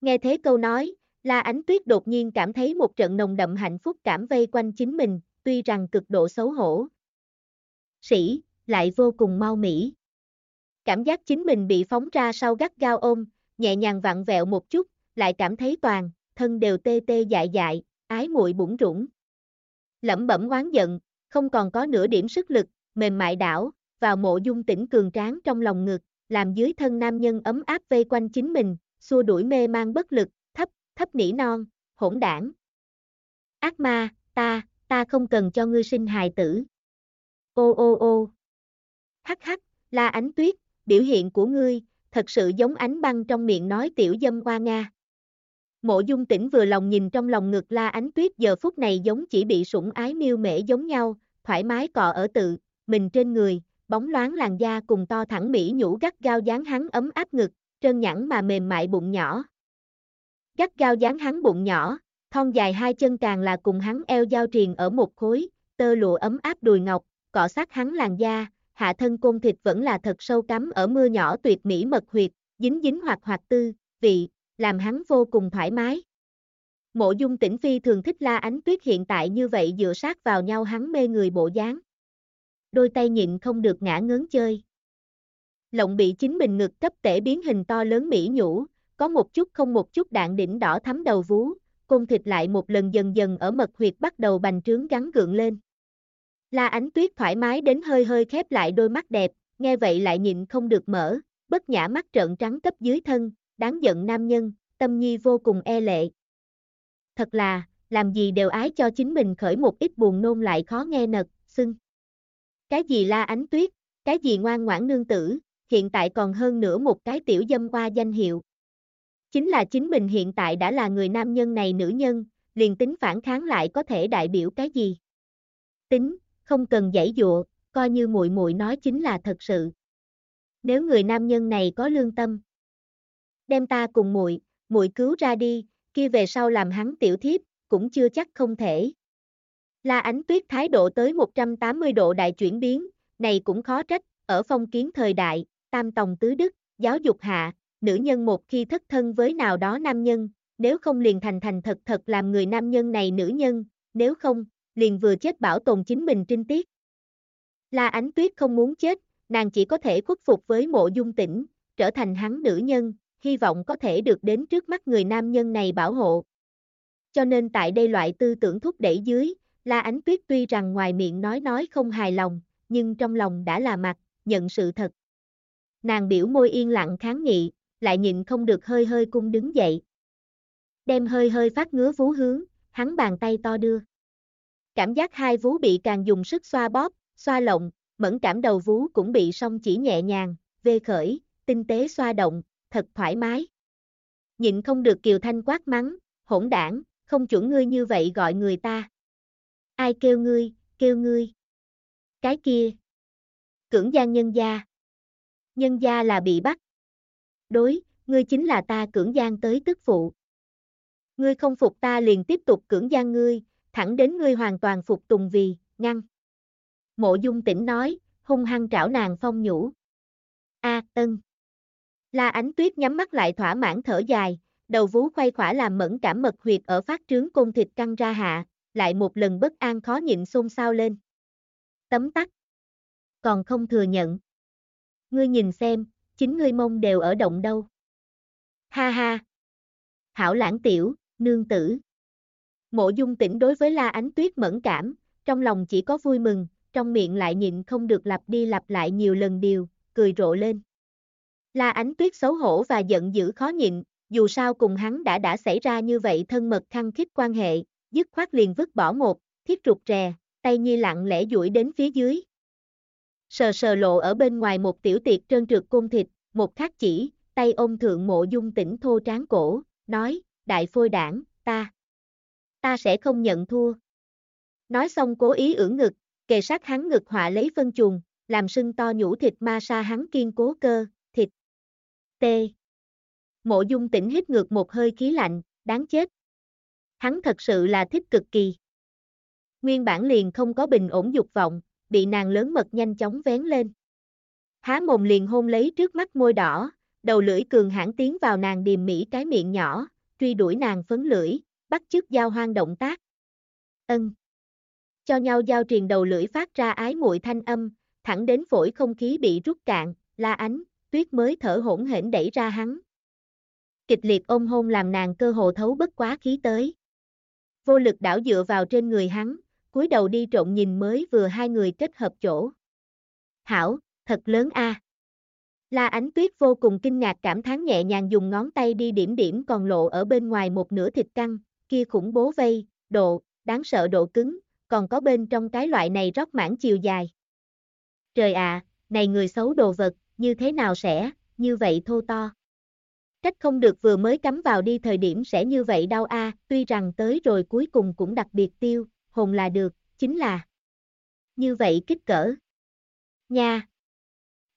Nghe thế câu nói, La Ánh Tuyết đột nhiên cảm thấy một trận nồng đậm hạnh phúc cảm vây quanh chính mình, tuy rằng cực độ xấu hổ. Sĩ, lại vô cùng mau mỹ. Cảm giác chính mình bị phóng ra sau gắt gao ôm, nhẹ nhàng vặn vẹo một chút, lại cảm thấy toàn, thân đều tê tê dại dại, ái muội bủng rủng. Lẩm bẩm oán giận, không còn có nửa điểm sức lực, mềm mại đảo, vào mộ dung tỉnh cường tráng trong lòng ngực, làm dưới thân nam nhân ấm áp vây quanh chính mình, xua đuổi mê mang bất lực, thấp, thấp nỉ non, hỗn đảng. Ác ma, ta, ta không cần cho ngươi sinh hài tử. Ô ô ô. Hắc hắc, la ánh tuyết, biểu hiện của ngươi, thật sự giống ánh băng trong miệng nói tiểu dâm hoa Nga. Mộ dung tỉnh vừa lòng nhìn trong lòng ngực la ánh tuyết giờ phút này giống chỉ bị sủng ái miêu mễ giống nhau, thoải mái cọ ở tự, mình trên người, bóng loáng làn da cùng to thẳng mỹ nhũ gắt gao dáng hắn ấm áp ngực, trơn nhẵn mà mềm mại bụng nhỏ. Gắt gao dáng hắn bụng nhỏ, thon dài hai chân càng là cùng hắn eo giao triền ở một khối, tơ lụa ấm áp đùi ngọc, cọ sát hắn làn da, hạ thân côn thịt vẫn là thật sâu cắm ở mưa nhỏ tuyệt mỹ mật huyệt, dính dính hoặc hoặc tư, vị, làm hắn vô cùng thoải mái. Mộ dung tỉnh phi thường thích la ánh tuyết hiện tại như vậy dựa sát vào nhau hắn mê người bộ dáng. Đôi tay nhịn không được ngã ngớn chơi. Lộng bị chính mình ngực cấp tể biến hình to lớn mỹ nhũ, có một chút không một chút đạn đỉnh đỏ thắm đầu vú, côn thịt lại một lần dần dần ở mật huyệt bắt đầu bành trướng gắn gượng lên. La ánh tuyết thoải mái đến hơi hơi khép lại đôi mắt đẹp, nghe vậy lại nhịn không được mở, bất nhã mắt trợn trắng cấp dưới thân, đáng giận nam nhân, tâm nhi vô cùng e lệ. Thật là, làm gì đều ái cho chính mình khởi một ít buồn nôn lại khó nghe nật, xưng. Cái gì la ánh tuyết, cái gì ngoan ngoãn nương tử, hiện tại còn hơn nữa một cái tiểu dâm qua danh hiệu. Chính là chính mình hiện tại đã là người nam nhân này nữ nhân, liền tính phản kháng lại có thể đại biểu cái gì. Tính, không cần giải dụa, coi như muội muội nói chính là thật sự. Nếu người nam nhân này có lương tâm, đem ta cùng muội, muội cứu ra đi, kia về sau làm hắn tiểu thiếp, cũng chưa chắc không thể. La Ánh Tuyết thái độ tới 180 độ đại chuyển biến, này cũng khó trách, ở phong kiến thời đại, tam tòng tứ đức, giáo dục hạ, nữ nhân một khi thất thân với nào đó nam nhân, nếu không liền thành thành thật thật làm người nam nhân này nữ nhân, nếu không, liền vừa chết bảo tồn chính mình trinh tiết. La Ánh Tuyết không muốn chết, nàng chỉ có thể khuất phục với mộ dung tỉnh, trở thành hắn nữ nhân, hy vọng có thể được đến trước mắt người nam nhân này bảo hộ. Cho nên tại đây loại tư tưởng thúc đẩy dưới, La Ánh Tuyết tuy rằng ngoài miệng nói nói không hài lòng, nhưng trong lòng đã là mặt, nhận sự thật. Nàng biểu môi yên lặng kháng nghị, lại nhịn không được hơi hơi cung đứng dậy. Đem hơi hơi phát ngứa vú hướng, hắn bàn tay to đưa. Cảm giác hai vú bị càng dùng sức xoa bóp, xoa lộng, mẫn cảm đầu vú cũng bị song chỉ nhẹ nhàng, vê khởi, tinh tế xoa động, thật thoải mái. Nhịn không được Kiều Thanh quát mắng, hỗn đảng, không chuẩn ngươi như vậy gọi người ta. Ai kêu ngươi, kêu ngươi. Cái kia. Cưỡng gian nhân gia. Nhân gia là bị bắt. Đối, ngươi chính là ta cưỡng gian tới tức phụ. Ngươi không phục ta liền tiếp tục cưỡng gian ngươi, thẳng đến ngươi hoàn toàn phục tùng vì, ngăn. Mộ dung tỉnh nói, hung hăng trảo nàng phong nhũ. A, à, ân. La ánh tuyết nhắm mắt lại thỏa mãn thở dài, đầu vú khoay khỏa làm mẫn cảm mật huyệt ở phát trướng côn thịt căng ra hạ, lại một lần bất an khó nhịn xôn xao lên. Tấm tắc. Còn không thừa nhận. Ngươi nhìn xem, chính ngươi mông đều ở động đâu. Ha ha. Hảo lãng tiểu, nương tử. Mộ dung tỉnh đối với La Ánh Tuyết mẫn cảm, trong lòng chỉ có vui mừng, trong miệng lại nhịn không được lặp đi lặp lại nhiều lần điều, cười rộ lên. La Ánh Tuyết xấu hổ và giận dữ khó nhịn, dù sao cùng hắn đã đã xảy ra như vậy thân mật khăng khít quan hệ, dứt khoát liền vứt bỏ một, thiết rụt rè, tay nhi lặng lẽ duỗi đến phía dưới. Sờ sờ lộ ở bên ngoài một tiểu tiệc trơn trượt côn thịt, một khắc chỉ, tay ôm thượng mộ dung tỉnh thô tráng cổ, nói, đại phôi đảng, ta, ta sẽ không nhận thua. Nói xong cố ý ưỡn ngực, kề sát hắn ngực họa lấy phân chuồng, làm sưng to nhũ thịt ma sa hắn kiên cố cơ, thịt. T. Mộ dung tỉnh hít ngược một hơi khí lạnh, đáng chết. Hắn thật sự là thích cực kỳ. Nguyên bản liền không có bình ổn dục vọng, bị nàng lớn mật nhanh chóng vén lên. Há mồm liền hôn lấy trước mắt môi đỏ, đầu lưỡi cường hãn tiến vào nàng điềm mỹ cái miệng nhỏ, truy đuổi nàng phấn lưỡi, bắt chước giao hoang động tác. Ân. Cho nhau giao truyền đầu lưỡi phát ra ái muội thanh âm, thẳng đến phổi không khí bị rút cạn, la ánh, tuyết mới thở hỗn hển đẩy ra hắn. Kịch liệt ôm hôn làm nàng cơ hồ thấu bất quá khí tới. Vô lực đảo dựa vào trên người hắn, cúi đầu đi trộn nhìn mới vừa hai người kết hợp chỗ. Hảo, thật lớn a. La Ánh Tuyết vô cùng kinh ngạc cảm thán nhẹ nhàng dùng ngón tay đi điểm điểm còn lộ ở bên ngoài một nửa thịt căng, kia khủng bố vây, độ, đáng sợ độ cứng, còn có bên trong cái loại này rót mãn chiều dài. Trời ạ, này người xấu đồ vật, như thế nào sẽ, như vậy thô to. Trách không được vừa mới cắm vào đi thời điểm sẽ như vậy đau a, tuy rằng tới rồi cuối cùng cũng đặc biệt tiêu, hồn là được, chính là như vậy kích cỡ. Nha!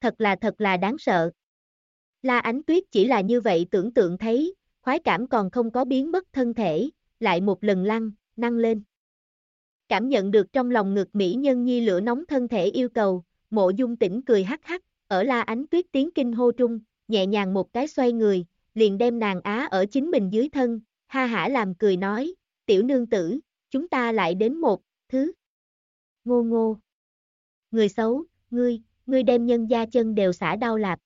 Thật là thật là đáng sợ. La Ánh Tuyết chỉ là như vậy tưởng tượng thấy, khoái cảm còn không có biến mất thân thể, lại một lần lăn, năng lên. Cảm nhận được trong lòng ngực mỹ nhân nhi lửa nóng thân thể yêu cầu, mộ dung tỉnh cười hắc hắc, ở La Ánh Tuyết tiếng kinh hô trung, nhẹ nhàng một cái xoay người, liền đem nàng á ở chính mình dưới thân, ha hả làm cười nói, tiểu nương tử, chúng ta lại đến một, thứ. Ngô ngô. Người xấu, ngươi, ngươi đem nhân gia chân đều xả đau lạp.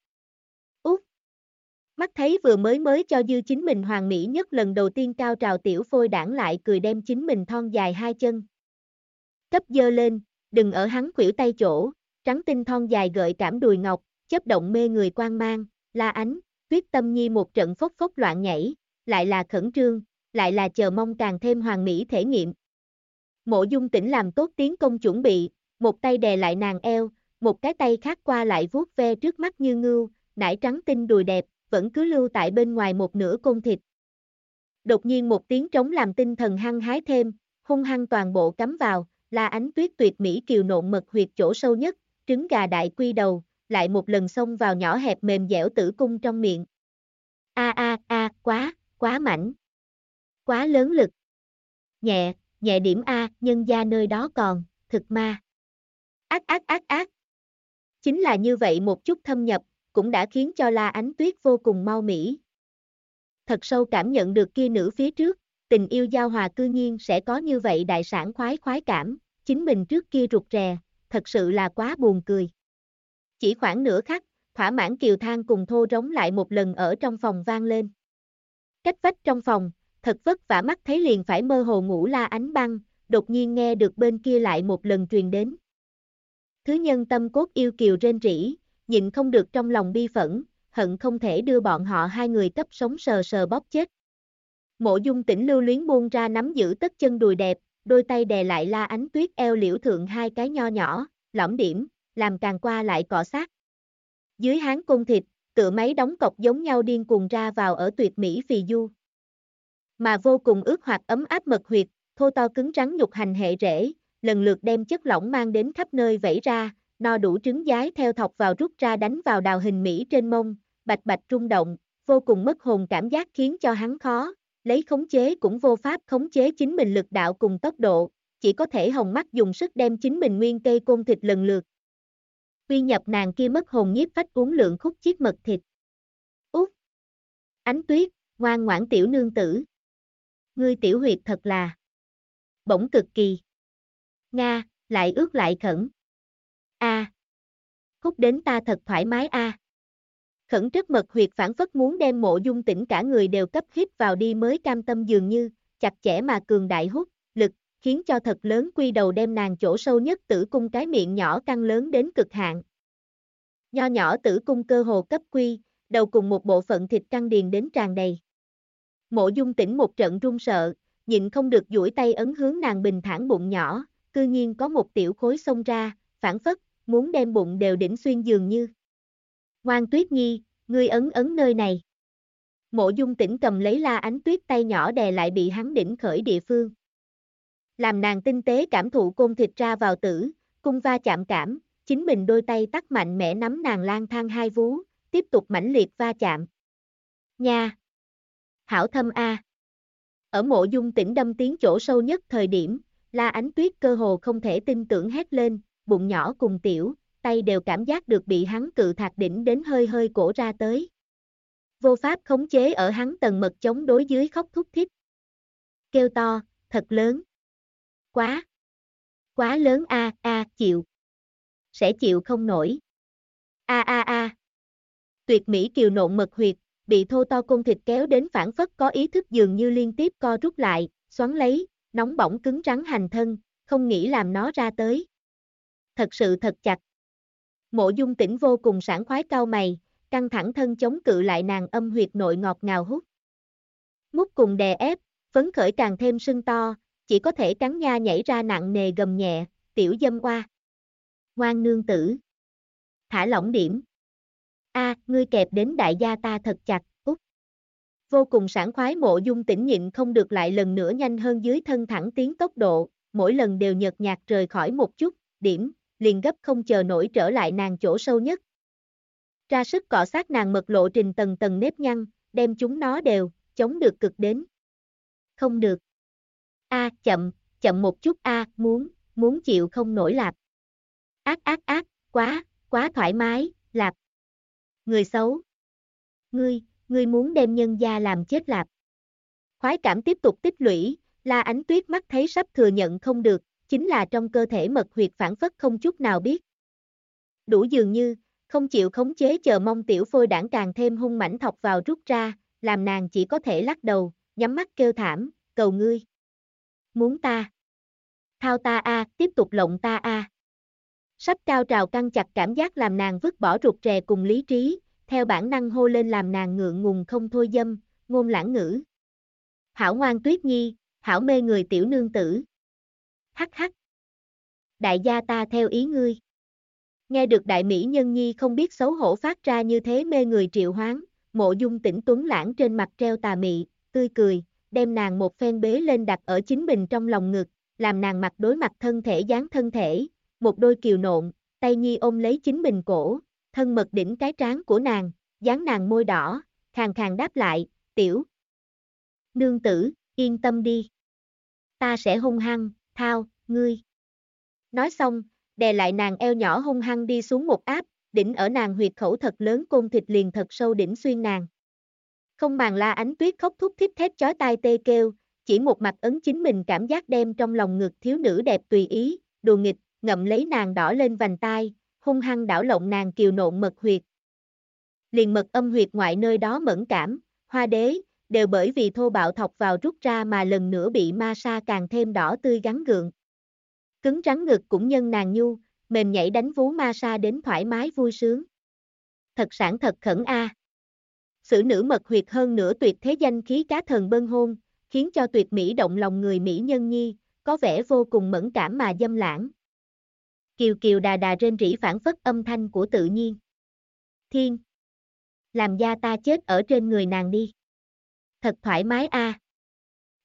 Út. Mắt thấy vừa mới mới cho dư chính mình hoàng mỹ nhất lần đầu tiên cao trào tiểu phôi đảng lại cười đem chính mình thon dài hai chân. Cấp dơ lên, đừng ở hắn khuỷu tay chỗ, trắng tinh thon dài gợi cảm đùi ngọc, chấp động mê người quan mang, la ánh, tuyết tâm nhi một trận phốc phốc loạn nhảy, lại là khẩn trương, lại là chờ mong càng thêm hoàng mỹ thể nghiệm. Mộ dung tỉnh làm tốt tiếng công chuẩn bị, một tay đè lại nàng eo, một cái tay khác qua lại vuốt ve trước mắt như ngưu, nải trắng tinh đùi đẹp, vẫn cứ lưu tại bên ngoài một nửa côn thịt. Đột nhiên một tiếng trống làm tinh thần hăng hái thêm, hung hăng toàn bộ cắm vào, là ánh tuyết tuyệt mỹ kiều nộn mật huyệt chỗ sâu nhất, trứng gà đại quy đầu, lại một lần xông vào nhỏ hẹp mềm dẻo tử cung trong miệng. A a a, quá, quá mảnh. Quá lớn lực. Nhẹ, nhẹ điểm A, nhân gia nơi đó còn, thực ma. Ác ác ác ác. Chính là như vậy một chút thâm nhập, cũng đã khiến cho La Ánh Tuyết vô cùng mau mỉ. thật sâu cảm nhận được kia nữ phía trước, tình yêu giao hòa cư nhiên sẽ có như vậy đại sản khoái khoái cảm, chính mình trước kia rụt rè, thật sự là quá buồn cười. Chỉ khoảng nửa khắc, thỏa mãn kiều thang cùng thô rống lại một lần ở trong phòng vang lên. Cách vách trong phòng, thật vất vả mắt thấy liền phải mơ hồ ngủ la ánh băng, đột nhiên nghe được bên kia lại một lần truyền đến. Thứ nhân tâm cốt yêu kiều rên rỉ, nhịn không được trong lòng bi phẫn, hận không thể đưa bọn họ hai người cấp sống sờ sờ bóp chết. Mộ dung tỉnh lưu luyến buông ra nắm giữ tất chân đùi đẹp, đôi tay đè lại la ánh tuyết eo liễu thượng hai cái nho nhỏ, lõm điểm, làm càng qua lại cọ sát. Dưới háng cung thịt, tựa máy đóng cọc giống nhau điên cuồng ra vào ở tuyệt mỹ phì du. Mà vô cùng ướt hoặc ấm áp mật huyệt, thô to cứng rắn nhục hành hệ rễ, lần lượt đem chất lỏng mang đến khắp nơi vẩy ra, no đủ trứng giái theo thọc vào rút ra đánh vào đào hình Mỹ trên mông, bạch bạch rung động, vô cùng mất hồn cảm giác khiến cho hắn khó, lấy khống chế cũng vô pháp khống chế chính mình lực đạo cùng tốc độ, chỉ có thể hồng mắt dùng sức đem chính mình nguyên cây côn thịt lần lượt. Quy nhập nàng kia mất hồn nhiếp phách uống lượng khúc chiếc mật thịt. Út! Ánh tuyết, ngoan ngoãn tiểu nương tử. Ngươi tiểu huyệt thật là bỗng cực kỳ. Nga, lại ướt lại khẩn. A. Khúc đến ta thật thoải mái a. Khẩn trước mật huyệt phản phất muốn đem mộ dung tỉnh cả người đều cấp khiếp vào đi mới cam tâm dường như, chặt chẽ mà cường đại hút, lực, khiến cho thật lớn quy đầu đem nàng chỗ sâu nhất tử cung cái miệng nhỏ căng lớn đến cực hạn. Nho nhỏ tử cung cơ hồ cấp quy, đầu cùng một bộ phận thịt căng điền đến tràn đầy. Mộ dung tỉnh một trận run sợ, nhịn không được duỗi tay ấn hướng nàng bình thản bụng nhỏ, cư nhiên có một tiểu khối xông ra, phản phất, muốn đem bụng đều đỉnh xuyên dường như. Ngoan tuyết nhi, ngươi ấn ấn nơi này. Mộ dung tỉnh cầm lấy la ánh tuyết tay nhỏ đè lại bị hắn đỉnh khởi địa phương. Làm nàng tinh tế cảm thụ côn thịt ra vào tử, cung va chạm cảm, chính mình đôi tay tắt mạnh mẽ nắm nàng lang thang hai vú, tiếp tục mãnh liệt va chạm. Nha! Hảo thâm A! Ở mộ dung tỉnh đâm tiếng chỗ sâu nhất thời điểm, la ánh tuyết cơ hồ không thể tin tưởng hét lên, bụng nhỏ cùng tiểu, tay đều cảm giác được bị hắn cự thạc đỉnh đến hơi hơi cổ ra tới. Vô pháp khống chế ở hắn tầng mật chống đối dưới khóc thúc thích. Kêu to, thật lớn. Quá. Quá lớn a a chịu. Sẽ chịu không nổi. A a a. Tuyệt mỹ kiều nộn mật huyệt, bị thô to côn thịt kéo đến phản phất có ý thức dường như liên tiếp co rút lại, xoắn lấy, nóng bỏng cứng rắn hành thân, không nghĩ làm nó ra tới. Thật sự thật chặt. Mộ dung tỉnh vô cùng sảng khoái cao mày, căng thẳng thân chống cự lại nàng âm huyệt nội ngọt ngào hút. Mút cùng đè ép, phấn khởi càng thêm sưng to, chỉ có thể cắn nha nhảy ra nặng nề gầm nhẹ, tiểu dâm qua. Ngoan nương tử. Thả lỏng điểm a ngươi kẹp đến đại gia ta thật chặt, út. Vô cùng sảng khoái mộ dung tỉnh nhịn không được lại lần nữa nhanh hơn dưới thân thẳng tiến tốc độ, mỗi lần đều nhợt nhạt rời khỏi một chút, điểm, liền gấp không chờ nổi trở lại nàng chỗ sâu nhất. Ra sức cọ sát nàng mật lộ trình tầng tầng nếp nhăn, đem chúng nó đều, chống được cực đến. Không được. A, chậm, chậm một chút a, muốn, muốn chịu không nổi lạp. Ác ác ác, quá, quá thoải mái, lạp. Người xấu. Ngươi, ngươi muốn đem nhân gia làm chết lạp. Khoái cảm tiếp tục tích lũy, La Ánh Tuyết mắt thấy sắp thừa nhận không được, chính là trong cơ thể mật huyệt phản phất không chút nào biết. Đủ dường như, không chịu khống chế chờ mong tiểu phôi đảng càng thêm hung mảnh thọc vào rút ra, làm nàng chỉ có thể lắc đầu, nhắm mắt kêu thảm, cầu ngươi. Muốn ta. Thao ta a, tiếp tục lộng ta a. Sắp cao trào căng chặt cảm giác làm nàng vứt bỏ rụt rè cùng lý trí, theo bản năng hô lên làm nàng ngượng ngùng không thôi dâm, ngôn lãng ngữ. Hảo ngoan tuyết nhi, hảo mê người tiểu nương tử. Hắc hắc. Đại gia ta theo ý ngươi. Nghe được đại mỹ nhân nhi không biết xấu hổ phát ra như thế mê người triệu hoáng, mộ dung tỉnh tuấn lãng trên mặt treo tà mị, tươi cười, đem nàng một phen bế lên đặt ở chính mình trong lòng ngực, làm nàng mặt đối mặt thân thể dáng thân thể, một đôi kiều nộn, tay nhi ôm lấy chính mình cổ, thân mật đỉnh cái trán của nàng, dán nàng môi đỏ, khàn khàn đáp lại, tiểu. Nương tử, yên tâm đi. Ta sẽ hung hăng, thao, ngươi. Nói xong, đè lại nàng eo nhỏ hung hăng đi xuống một áp, đỉnh ở nàng huyệt khẩu thật lớn côn thịt liền thật sâu đỉnh xuyên nàng. Không màng la ánh tuyết khóc thúc thích thét chói tai tê kêu, chỉ một mặt ấn chính mình cảm giác đem trong lòng ngực thiếu nữ đẹp tùy ý, đùa nghịch, ngậm lấy nàng đỏ lên vành tai, hung hăng đảo lộn nàng kiều nộn mật huyệt. Liền mật âm huyệt ngoại nơi đó mẫn cảm, hoa đế, đều bởi vì thô bạo thọc vào rút ra mà lần nữa bị ma sa càng thêm đỏ tươi gắn gượng. Cứng rắn ngực cũng nhân nàng nhu, mềm nhảy đánh vú ma sa đến thoải mái vui sướng. Thật sản thật khẩn a. Sử nữ mật huyệt hơn nữa tuyệt thế danh khí cá thần bân hôn, khiến cho tuyệt mỹ động lòng người mỹ nhân nhi, có vẻ vô cùng mẫn cảm mà dâm lãng. Kiều kiều đà đà trên rỉ phản phất âm thanh của tự nhiên. Thiên! Làm da ta chết ở trên người nàng đi. Thật thoải mái a.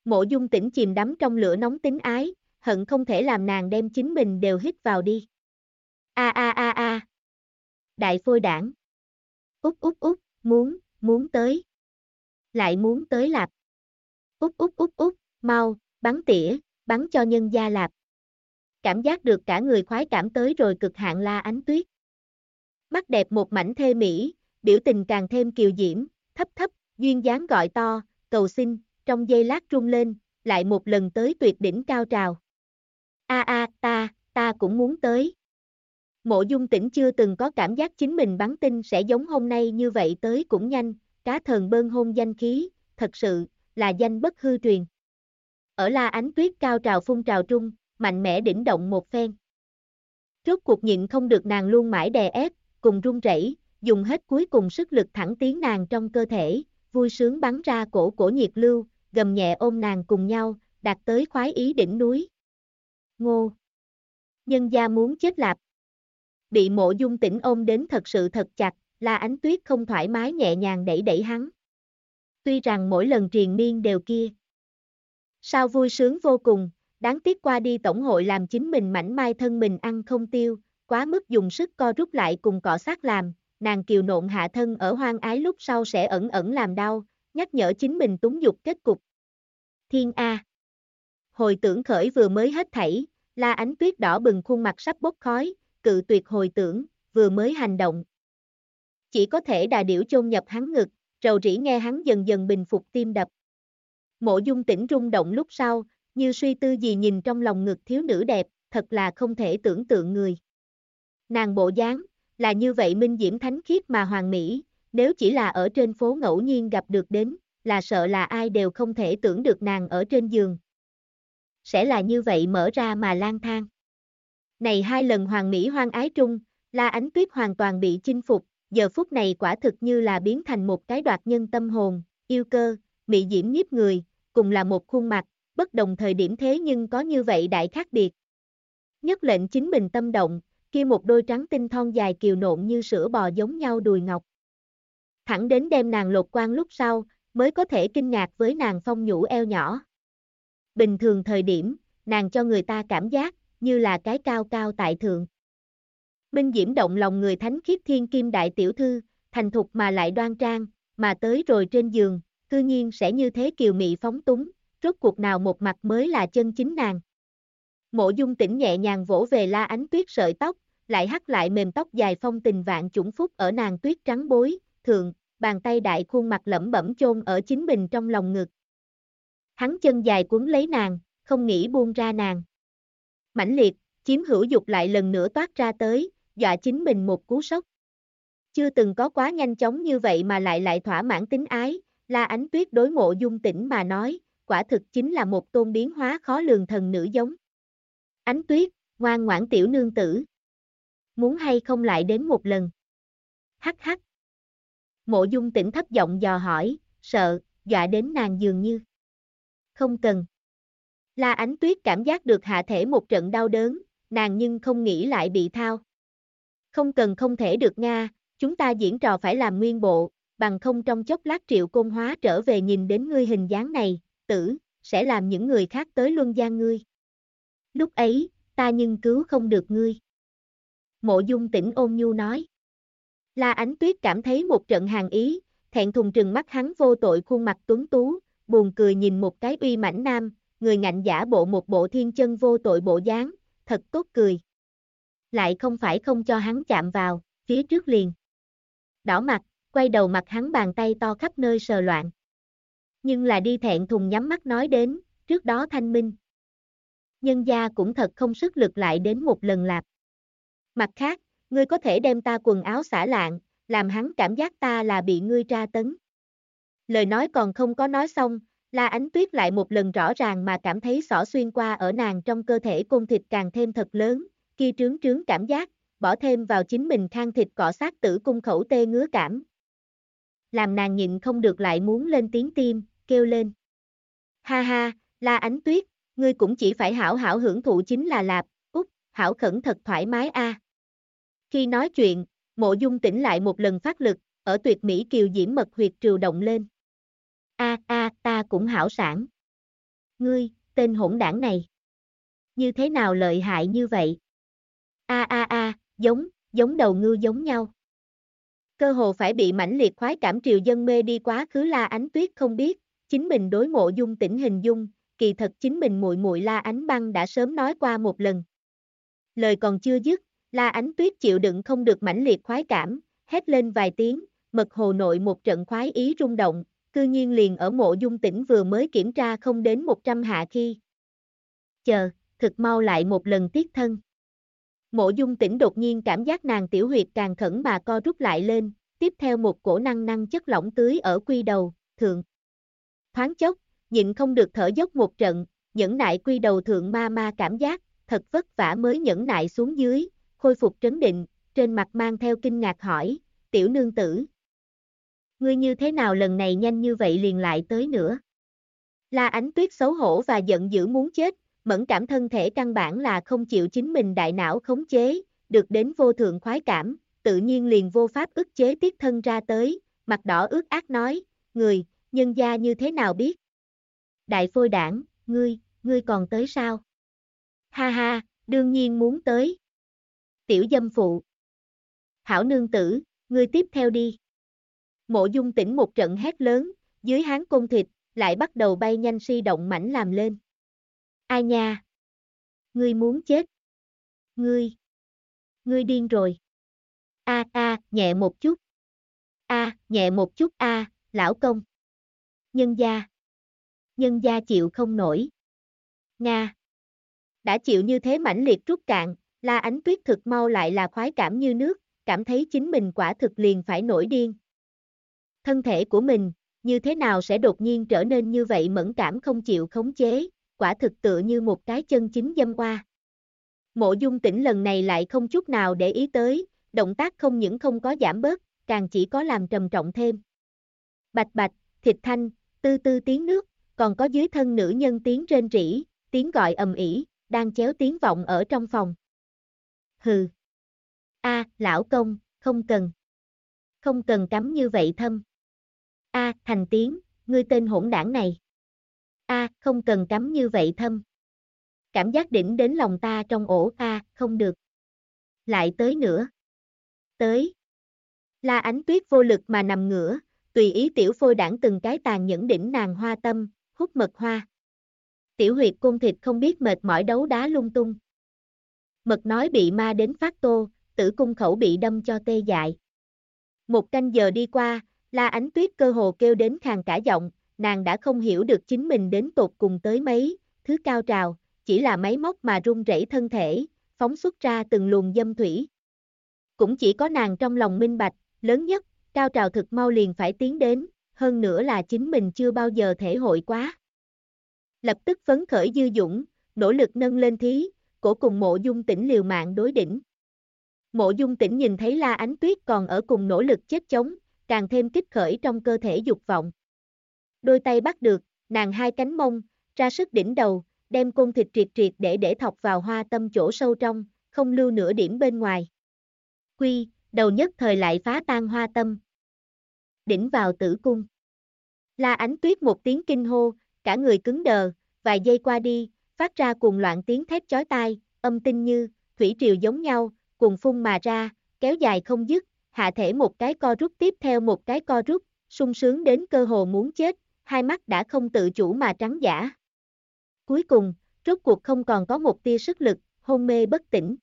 Mộ dung tỉnh chìm đắm trong lửa nóng tính ái, hận không thể làm nàng đem chính mình đều hít vào đi. A a a a. Đại phôi đảng. Út út út, muốn, muốn tới. Lại muốn tới lạp. Út út út út, mau, bắn tỉa, bắn cho nhân gia lạp. Cảm giác được cả người khoái cảm tới rồi cực hạn la ánh tuyết. Mắt đẹp một mảnh thê mỹ, biểu tình càng thêm kiều diễm, thấp thấp, duyên dáng gọi to, cầu xin, trong giây lát rung lên, lại một lần tới tuyệt đỉnh cao trào. A a, ta, ta cũng muốn tới. Mộ dung tỉnh chưa từng có cảm giác chính mình bắn tinh sẽ giống hôm nay như vậy tới cũng nhanh, cá thần bơn hôn danh khí, thật sự, là danh bất hư truyền. Ở la ánh tuyết cao trào phun trào trung, mạnh mẽ đỉnh động một phen. Rốt cuộc nhịn không được nàng luôn mãi đè ép, cùng run rẩy, dùng hết cuối cùng sức lực thẳng tiến nàng trong cơ thể, vui sướng bắn ra cổ cổ nhiệt lưu, gầm nhẹ ôm nàng cùng nhau, đạt tới khoái ý đỉnh núi. Ngô! Nhân gia muốn chết lạp. Bị mộ dung tỉnh ôm đến thật sự thật chặt, la ánh tuyết không thoải mái nhẹ nhàng đẩy đẩy hắn. Tuy rằng mỗi lần triền miên đều kia. Sao vui sướng vô cùng, đáng tiếc qua đi tổng hội làm chính mình mảnh mai thân mình ăn không tiêu, quá mức dùng sức co rút lại cùng cọ sát làm, nàng kiều nộn hạ thân ở hoang ái lúc sau sẽ ẩn ẩn làm đau, nhắc nhở chính mình túng dục kết cục. Thiên A Hồi tưởng khởi vừa mới hết thảy, la ánh tuyết đỏ bừng khuôn mặt sắp bốc khói, cự tuyệt hồi tưởng, vừa mới hành động. Chỉ có thể đà điểu chôn nhập hắn ngực, rầu rĩ nghe hắn dần dần bình phục tim đập. Mộ dung tỉnh rung động lúc sau, như suy tư gì nhìn trong lòng ngực thiếu nữ đẹp, thật là không thể tưởng tượng người. Nàng bộ dáng, là như vậy minh diễm thánh khiết mà hoàng mỹ, nếu chỉ là ở trên phố ngẫu nhiên gặp được đến, là sợ là ai đều không thể tưởng được nàng ở trên giường. Sẽ là như vậy mở ra mà lang thang. Này hai lần hoàng mỹ hoang ái trung, La Ánh Tuyết hoàn toàn bị chinh phục, giờ phút này quả thực như là biến thành một cái đoạt nhân tâm hồn, yêu cơ, mỹ diễm nhiếp người, cùng là một khuôn mặt, bất đồng thời điểm thế nhưng có như vậy đại khác biệt. Nhất lệnh chính mình tâm động, kia một đôi trắng tinh thon dài kiều nộn như sữa bò giống nhau đùi ngọc. Thẳng đến đem nàng lột quan lúc sau, mới có thể kinh ngạc với nàng phong nhũ eo nhỏ. Bình thường thời điểm, nàng cho người ta cảm giác, như là cái cao cao tại thượng. Minh Diễm động lòng người thánh khiết thiên kim đại tiểu thư, thành thục mà lại đoan trang, mà tới rồi trên giường, cư nhiên sẽ như thế kiều mị phóng túng, rốt cuộc nào một mặt mới là chân chính nàng. Mộ dung tỉnh nhẹ nhàng vỗ về la ánh tuyết sợi tóc, lại hắt lại mềm tóc dài phong tình vạn chủng phúc ở nàng tuyết trắng bối, thường, bàn tay đại khuôn mặt lẩm bẩm chôn ở chính mình trong lòng ngực. Hắn chân dài cuốn lấy nàng, không nghĩ buông ra nàng. Mãnh liệt, chiếm hữu dục lại lần nữa toát ra tới, dọa chính mình một cú sốc. Chưa từng có quá nhanh chóng như vậy mà lại lại thỏa mãn tính ái, La Ánh Tuyết đối mộ dung tỉnh mà nói, quả thực chính là một tôn biến hóa khó lường thần nữ giống. Ánh Tuyết, ngoan ngoãn tiểu nương tử. Muốn hay không lại đến một lần? Hắc hắc. Mộ dung tỉnh thấp giọng dò hỏi, sợ, dọa đến nàng dường như. Không cần. La Ánh Tuyết cảm giác được hạ thể một trận đau đớn, nàng nhưng không nghĩ lại bị thao. Không cần không thể được Nga, chúng ta diễn trò phải làm nguyên bộ, bằng không trong chốc lát triệu công hóa trở về nhìn đến ngươi hình dáng này, tử, sẽ làm những người khác tới luân gian ngươi. Lúc ấy, ta nhưng cứu không được ngươi. Mộ dung tỉnh ôn nhu nói. La ánh tuyết cảm thấy một trận hàng ý, thẹn thùng trừng mắt hắn vô tội khuôn mặt tuấn tú, buồn cười nhìn một cái uy mảnh nam, người ngạnh giả bộ một bộ thiên chân vô tội bộ dáng, thật tốt cười. Lại không phải không cho hắn chạm vào, phía trước liền. Đỏ mặt, quay đầu mặt hắn bàn tay to khắp nơi sờ loạn. Nhưng là đi thẹn thùng nhắm mắt nói đến, trước đó thanh minh. Nhân gia cũng thật không sức lực lại đến một lần lạp. Mặt khác, ngươi có thể đem ta quần áo xả lạng, làm hắn cảm giác ta là bị ngươi tra tấn. Lời nói còn không có nói xong, La Ánh Tuyết lại một lần rõ ràng mà cảm thấy xỏ xuyên qua ở nàng trong cơ thể côn thịt càng thêm thật lớn, kia trướng trướng cảm giác, bỏ thêm vào chính mình khang thịt cọ sát tử cung khẩu tê ngứa cảm. Làm nàng nhịn không được lại muốn lên tiếng tim, kêu lên. Ha ha, La Ánh Tuyết, ngươi cũng chỉ phải hảo hảo hưởng thụ chính là lạp, út, hảo khẩn thật thoải mái a. Khi nói chuyện, mộ dung tỉnh lại một lần phát lực, ở tuyệt mỹ kiều diễm mật huyệt triều động lên. A a, ta cũng hảo sản. Ngươi, tên hỗn đảng này. Như thế nào lợi hại như vậy? A a a, giống, giống đầu ngư giống nhau. Cơ hồ phải bị mãnh liệt khoái cảm triều dân mê đi quá khứ La Ánh Tuyết không biết, chính mình đối mộ dung tỉnh hình dung, kỳ thật chính mình muội muội La Ánh Băng đã sớm nói qua một lần. Lời còn chưa dứt, La Ánh Tuyết chịu đựng không được mãnh liệt khoái cảm, hét lên vài tiếng, mật hồ nội một trận khoái ý rung động, cư nhiên liền ở mộ dung tỉnh vừa mới kiểm tra không đến 100 hạ khi. Chờ, thực mau lại một lần tiết thân. Mộ dung tỉnh đột nhiên cảm giác nàng tiểu huyệt càng khẩn mà co rút lại lên, tiếp theo một cổ năng năng chất lỏng tưới ở quy đầu, thượng. Thoáng chốc, nhịn không được thở dốc một trận, nhẫn nại quy đầu thượng ma ma cảm giác, thật vất vả mới nhẫn nại xuống dưới, khôi phục trấn định, trên mặt mang theo kinh ngạc hỏi, tiểu nương tử. Ngươi như thế nào lần này nhanh như vậy liền lại tới nữa? La ánh tuyết xấu hổ và giận dữ muốn chết, mẫn cảm thân thể căn bản là không chịu chính mình đại não khống chế, được đến vô thượng khoái cảm, tự nhiên liền vô pháp ức chế tiết thân ra tới, mặt đỏ ướt ác nói, người, nhân gia như thế nào biết? Đại phôi đảng, ngươi, ngươi còn tới sao? Ha ha, đương nhiên muốn tới. Tiểu dâm phụ. Hảo nương tử, ngươi tiếp theo đi. Mộ dung tỉnh một trận hét lớn, dưới hán cung thịt, lại bắt đầu bay nhanh si động mảnh làm lên. Ai nha? Ngươi muốn chết. Ngươi. Ngươi điên rồi. A a, nhẹ một chút. A, nhẹ một chút a, lão công. Nhân gia. Nhân gia chịu không nổi. Nga. Đã chịu như thế mãnh liệt rút cạn, La Ánh Tuyết thực mau lại là khoái cảm như nước, cảm thấy chính mình quả thực liền phải nổi điên. Thân thể của mình, như thế nào sẽ đột nhiên trở nên như vậy mẫn cảm không chịu khống chế, quả thực tựa như một cái chân chính dâm qua. Mộ dung tỉnh lần này lại không chút nào để ý tới, động tác không những không có giảm bớt, càng chỉ có làm trầm trọng thêm. Bạch bạch, thịt thanh, tư tư tiếng nước, còn có dưới thân nữ nhân tiếng rên rỉ, tiếng gọi ầm ĩ, đang chéo tiếng vọng ở trong phòng. Hừ. A, lão công, không cần. Không cần cắm như vậy thâm. A, thành tiếng, ngươi tên hỗn đảng này. A, không cần cắm như vậy thâm. Cảm giác đỉnh đến lòng ta trong ổ A, không được. Lại tới nữa. Tới. La ánh tuyết vô lực mà nằm ngửa, tùy ý tiểu phôi đảng từng cái tàn nhẫn đỉnh nàng hoa tâm, hút mật hoa. Tiểu huyệt cung thịt không biết mệt mỏi đấu đá lung tung. Mật nói bị ma đến phát tô, tử cung khẩu bị đâm cho tê dại. Một canh giờ đi qua, La Ánh Tuyết cơ hồ kêu đến khàn cả giọng, nàng đã không hiểu được chính mình đến tột cùng tới mấy, thứ cao trào, chỉ là máy móc mà rung rẩy thân thể, phóng xuất ra từng luồng dâm thủy. Cũng chỉ có nàng trong lòng minh bạch, lớn nhất, cao trào thực mau liền phải tiến đến, hơn nữa là chính mình chưa bao giờ thể hội quá. Lập tức phấn khởi dư dũng, nỗ lực nâng lên thí, cổ cùng mộ dung tỉnh liều mạng đối đỉnh. Mộ dung tỉnh nhìn thấy la ánh tuyết còn ở cùng nỗ lực chết chống, càng thêm kích khởi trong cơ thể dục vọng. Đôi tay bắt được, nàng hai cánh mông, ra sức đỉnh đầu, đem côn thịt triệt triệt để để thọc vào hoa tâm chỗ sâu trong, không lưu nửa điểm bên ngoài. Quy, đầu nhất thời lại phá tan hoa tâm. Đỉnh vào tử cung. La ánh tuyết một tiếng kinh hô, cả người cứng đờ, vài giây qua đi, phát ra cuồng loạn tiếng thét chói tai, âm tinh như, thủy triều giống nhau, cùng phun mà ra, kéo dài không dứt, hạ thể một cái co rút tiếp theo một cái co rút, sung sướng đến cơ hồ muốn chết, hai mắt đã không tự chủ mà trắng giả. Cuối cùng, rốt cuộc không còn có một tia sức lực, hôn mê bất tỉnh.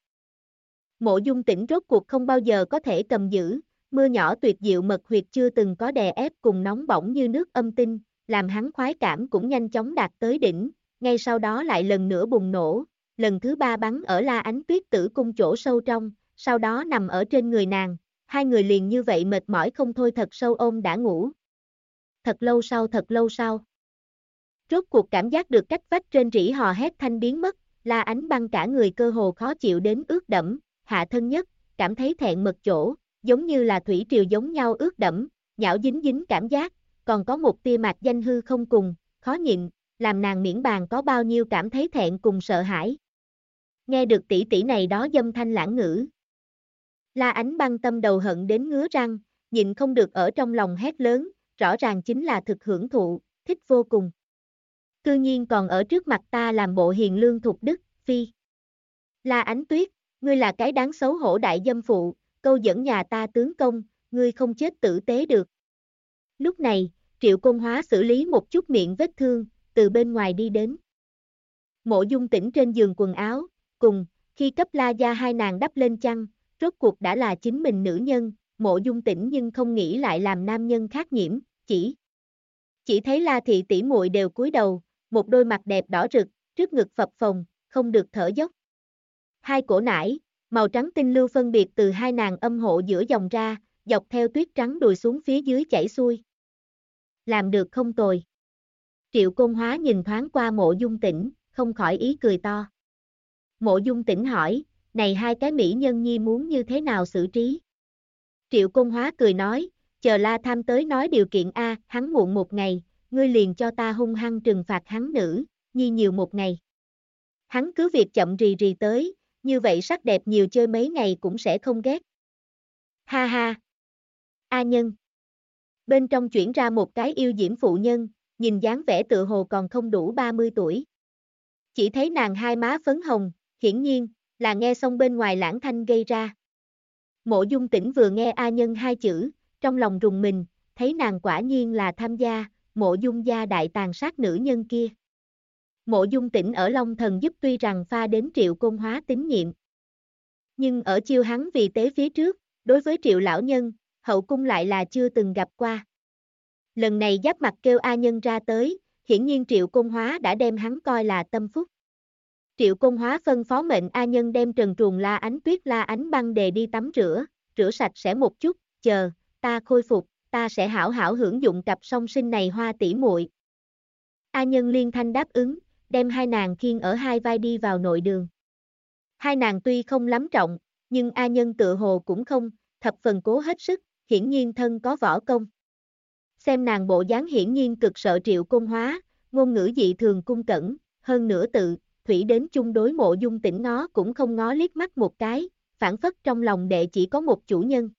Mộ dung tỉnh rốt cuộc không bao giờ có thể cầm giữ, Mưa nhỏ tuyệt diệu mật huyệt chưa từng có đè ép cùng nóng bỏng như nước âm tinh, làm hắn khoái cảm cũng nhanh chóng đạt tới đỉnh, ngay sau đó lại lần nữa bùng nổ, lần thứ ba bắn ở la ánh tuyết tử cung chỗ sâu trong, sau đó nằm ở trên người nàng, hai người liền như vậy mệt mỏi không thôi thật sâu ôm đã ngủ. Thật lâu sau thật lâu sau. Rốt cuộc cảm giác được cách vách trên rỉ hò hét thanh biến mất, la ánh băng cả người cơ hồ khó chịu đến ướt đẫm, hạ thân nhất, cảm thấy thẹn mật chỗ, giống như là thủy triều giống nhau ướt đẫm, nhão dính dính cảm giác, còn có một tia mạc danh hư không cùng, khó nhịn, làm nàng miễn bàn có bao nhiêu cảm thấy thẹn cùng sợ hãi. Nghe được tỷ tỷ này đó dâm thanh lãng ngữ. La ánh băng tâm đầu hận đến ngứa răng, nhịn không được ở trong lòng hét lớn, rõ ràng chính là thực hưởng thụ, thích vô cùng. Cư nhiên còn ở trước mặt ta làm bộ hiền lương thục đức, phi. La ánh tuyết, ngươi là cái đáng xấu hổ đại dâm phụ, câu dẫn nhà ta tướng công, ngươi không chết tử tế được. Lúc này, triệu công hóa xử lý một chút miệng vết thương, từ bên ngoài đi đến. Mộ dung tỉnh trên giường quần áo, cùng, khi cấp la gia hai nàng đắp lên chăn, rốt cuộc đã là chính mình nữ nhân, mộ dung tỉnh nhưng không nghĩ lại làm nam nhân khác nhiễm, chỉ. Chỉ thấy la thị tỷ muội đều cúi đầu, một đôi mặt đẹp đỏ rực, trước ngực phập phồng, không được thở dốc. Hai cổ nải, màu trắng tinh lưu phân biệt từ hai nàng âm hộ giữa dòng ra, dọc theo tuyết trắng đùi xuống phía dưới chảy xuôi. Làm được không tồi. Triệu Công Hóa nhìn thoáng qua mộ dung tỉnh, không khỏi ý cười to. Mộ dung tỉnh hỏi, này hai cái mỹ nhân nhi muốn như thế nào xử trí? Triệu Công Hóa cười nói, chờ La Tham tới nói điều kiện A, hắn muộn một ngày, ngươi liền cho ta hung hăng trừng phạt hắn nữ, nhi nhiều một ngày. Hắn cứ việc chậm rì rì tới, như vậy sắc đẹp nhiều chơi mấy ngày cũng sẽ không ghét. Ha ha! A nhân! Bên trong chuyển ra một cái yêu diễm phụ nhân, nhìn dáng vẻ tự hồ còn không đủ 30 tuổi. Chỉ thấy nàng hai má phấn hồng, hiển nhiên, là nghe xong bên ngoài lãng thanh gây ra. Mộ dung tỉnh vừa nghe A nhân hai chữ, trong lòng rùng mình, thấy nàng quả nhiên là tham gia, mộ dung gia đại tàn sát nữ nhân kia. Mộ dung tỉnh ở Long Thần giúp tuy rằng pha đến triệu công hóa tín nhiệm. Nhưng ở chiêu hắn vì tế phía trước, đối với triệu lão nhân, hậu cung lại là chưa từng gặp qua. Lần này giáp mặt kêu A nhân ra tới, hiển nhiên triệu công hóa đã đem hắn coi là tâm phúc. Triệu công hóa phân phó mệnh A nhân đem trần truồng la ánh tuyết la ánh băng đề đi tắm rửa, rửa sạch sẽ một chút, chờ, ta khôi phục, ta sẽ hảo hảo hưởng dụng cặp song sinh này hoa tỷ muội. A nhân liên thanh đáp ứng, đem hai nàng khiêng ở hai vai đi vào nội đường. Hai nàng tuy không lắm trọng, nhưng A nhân tự hồ cũng không, thập phần cố hết sức, hiển nhiên thân có võ công. Xem nàng bộ dáng hiển nhiên cực sợ triệu công hóa, ngôn ngữ dị thường cung cẩn, hơn nữa tự, thủy đến chung đối mộ dung tỉnh nó cũng không ngó liếc mắt một cái, phản phất trong lòng đệ chỉ có một chủ nhân.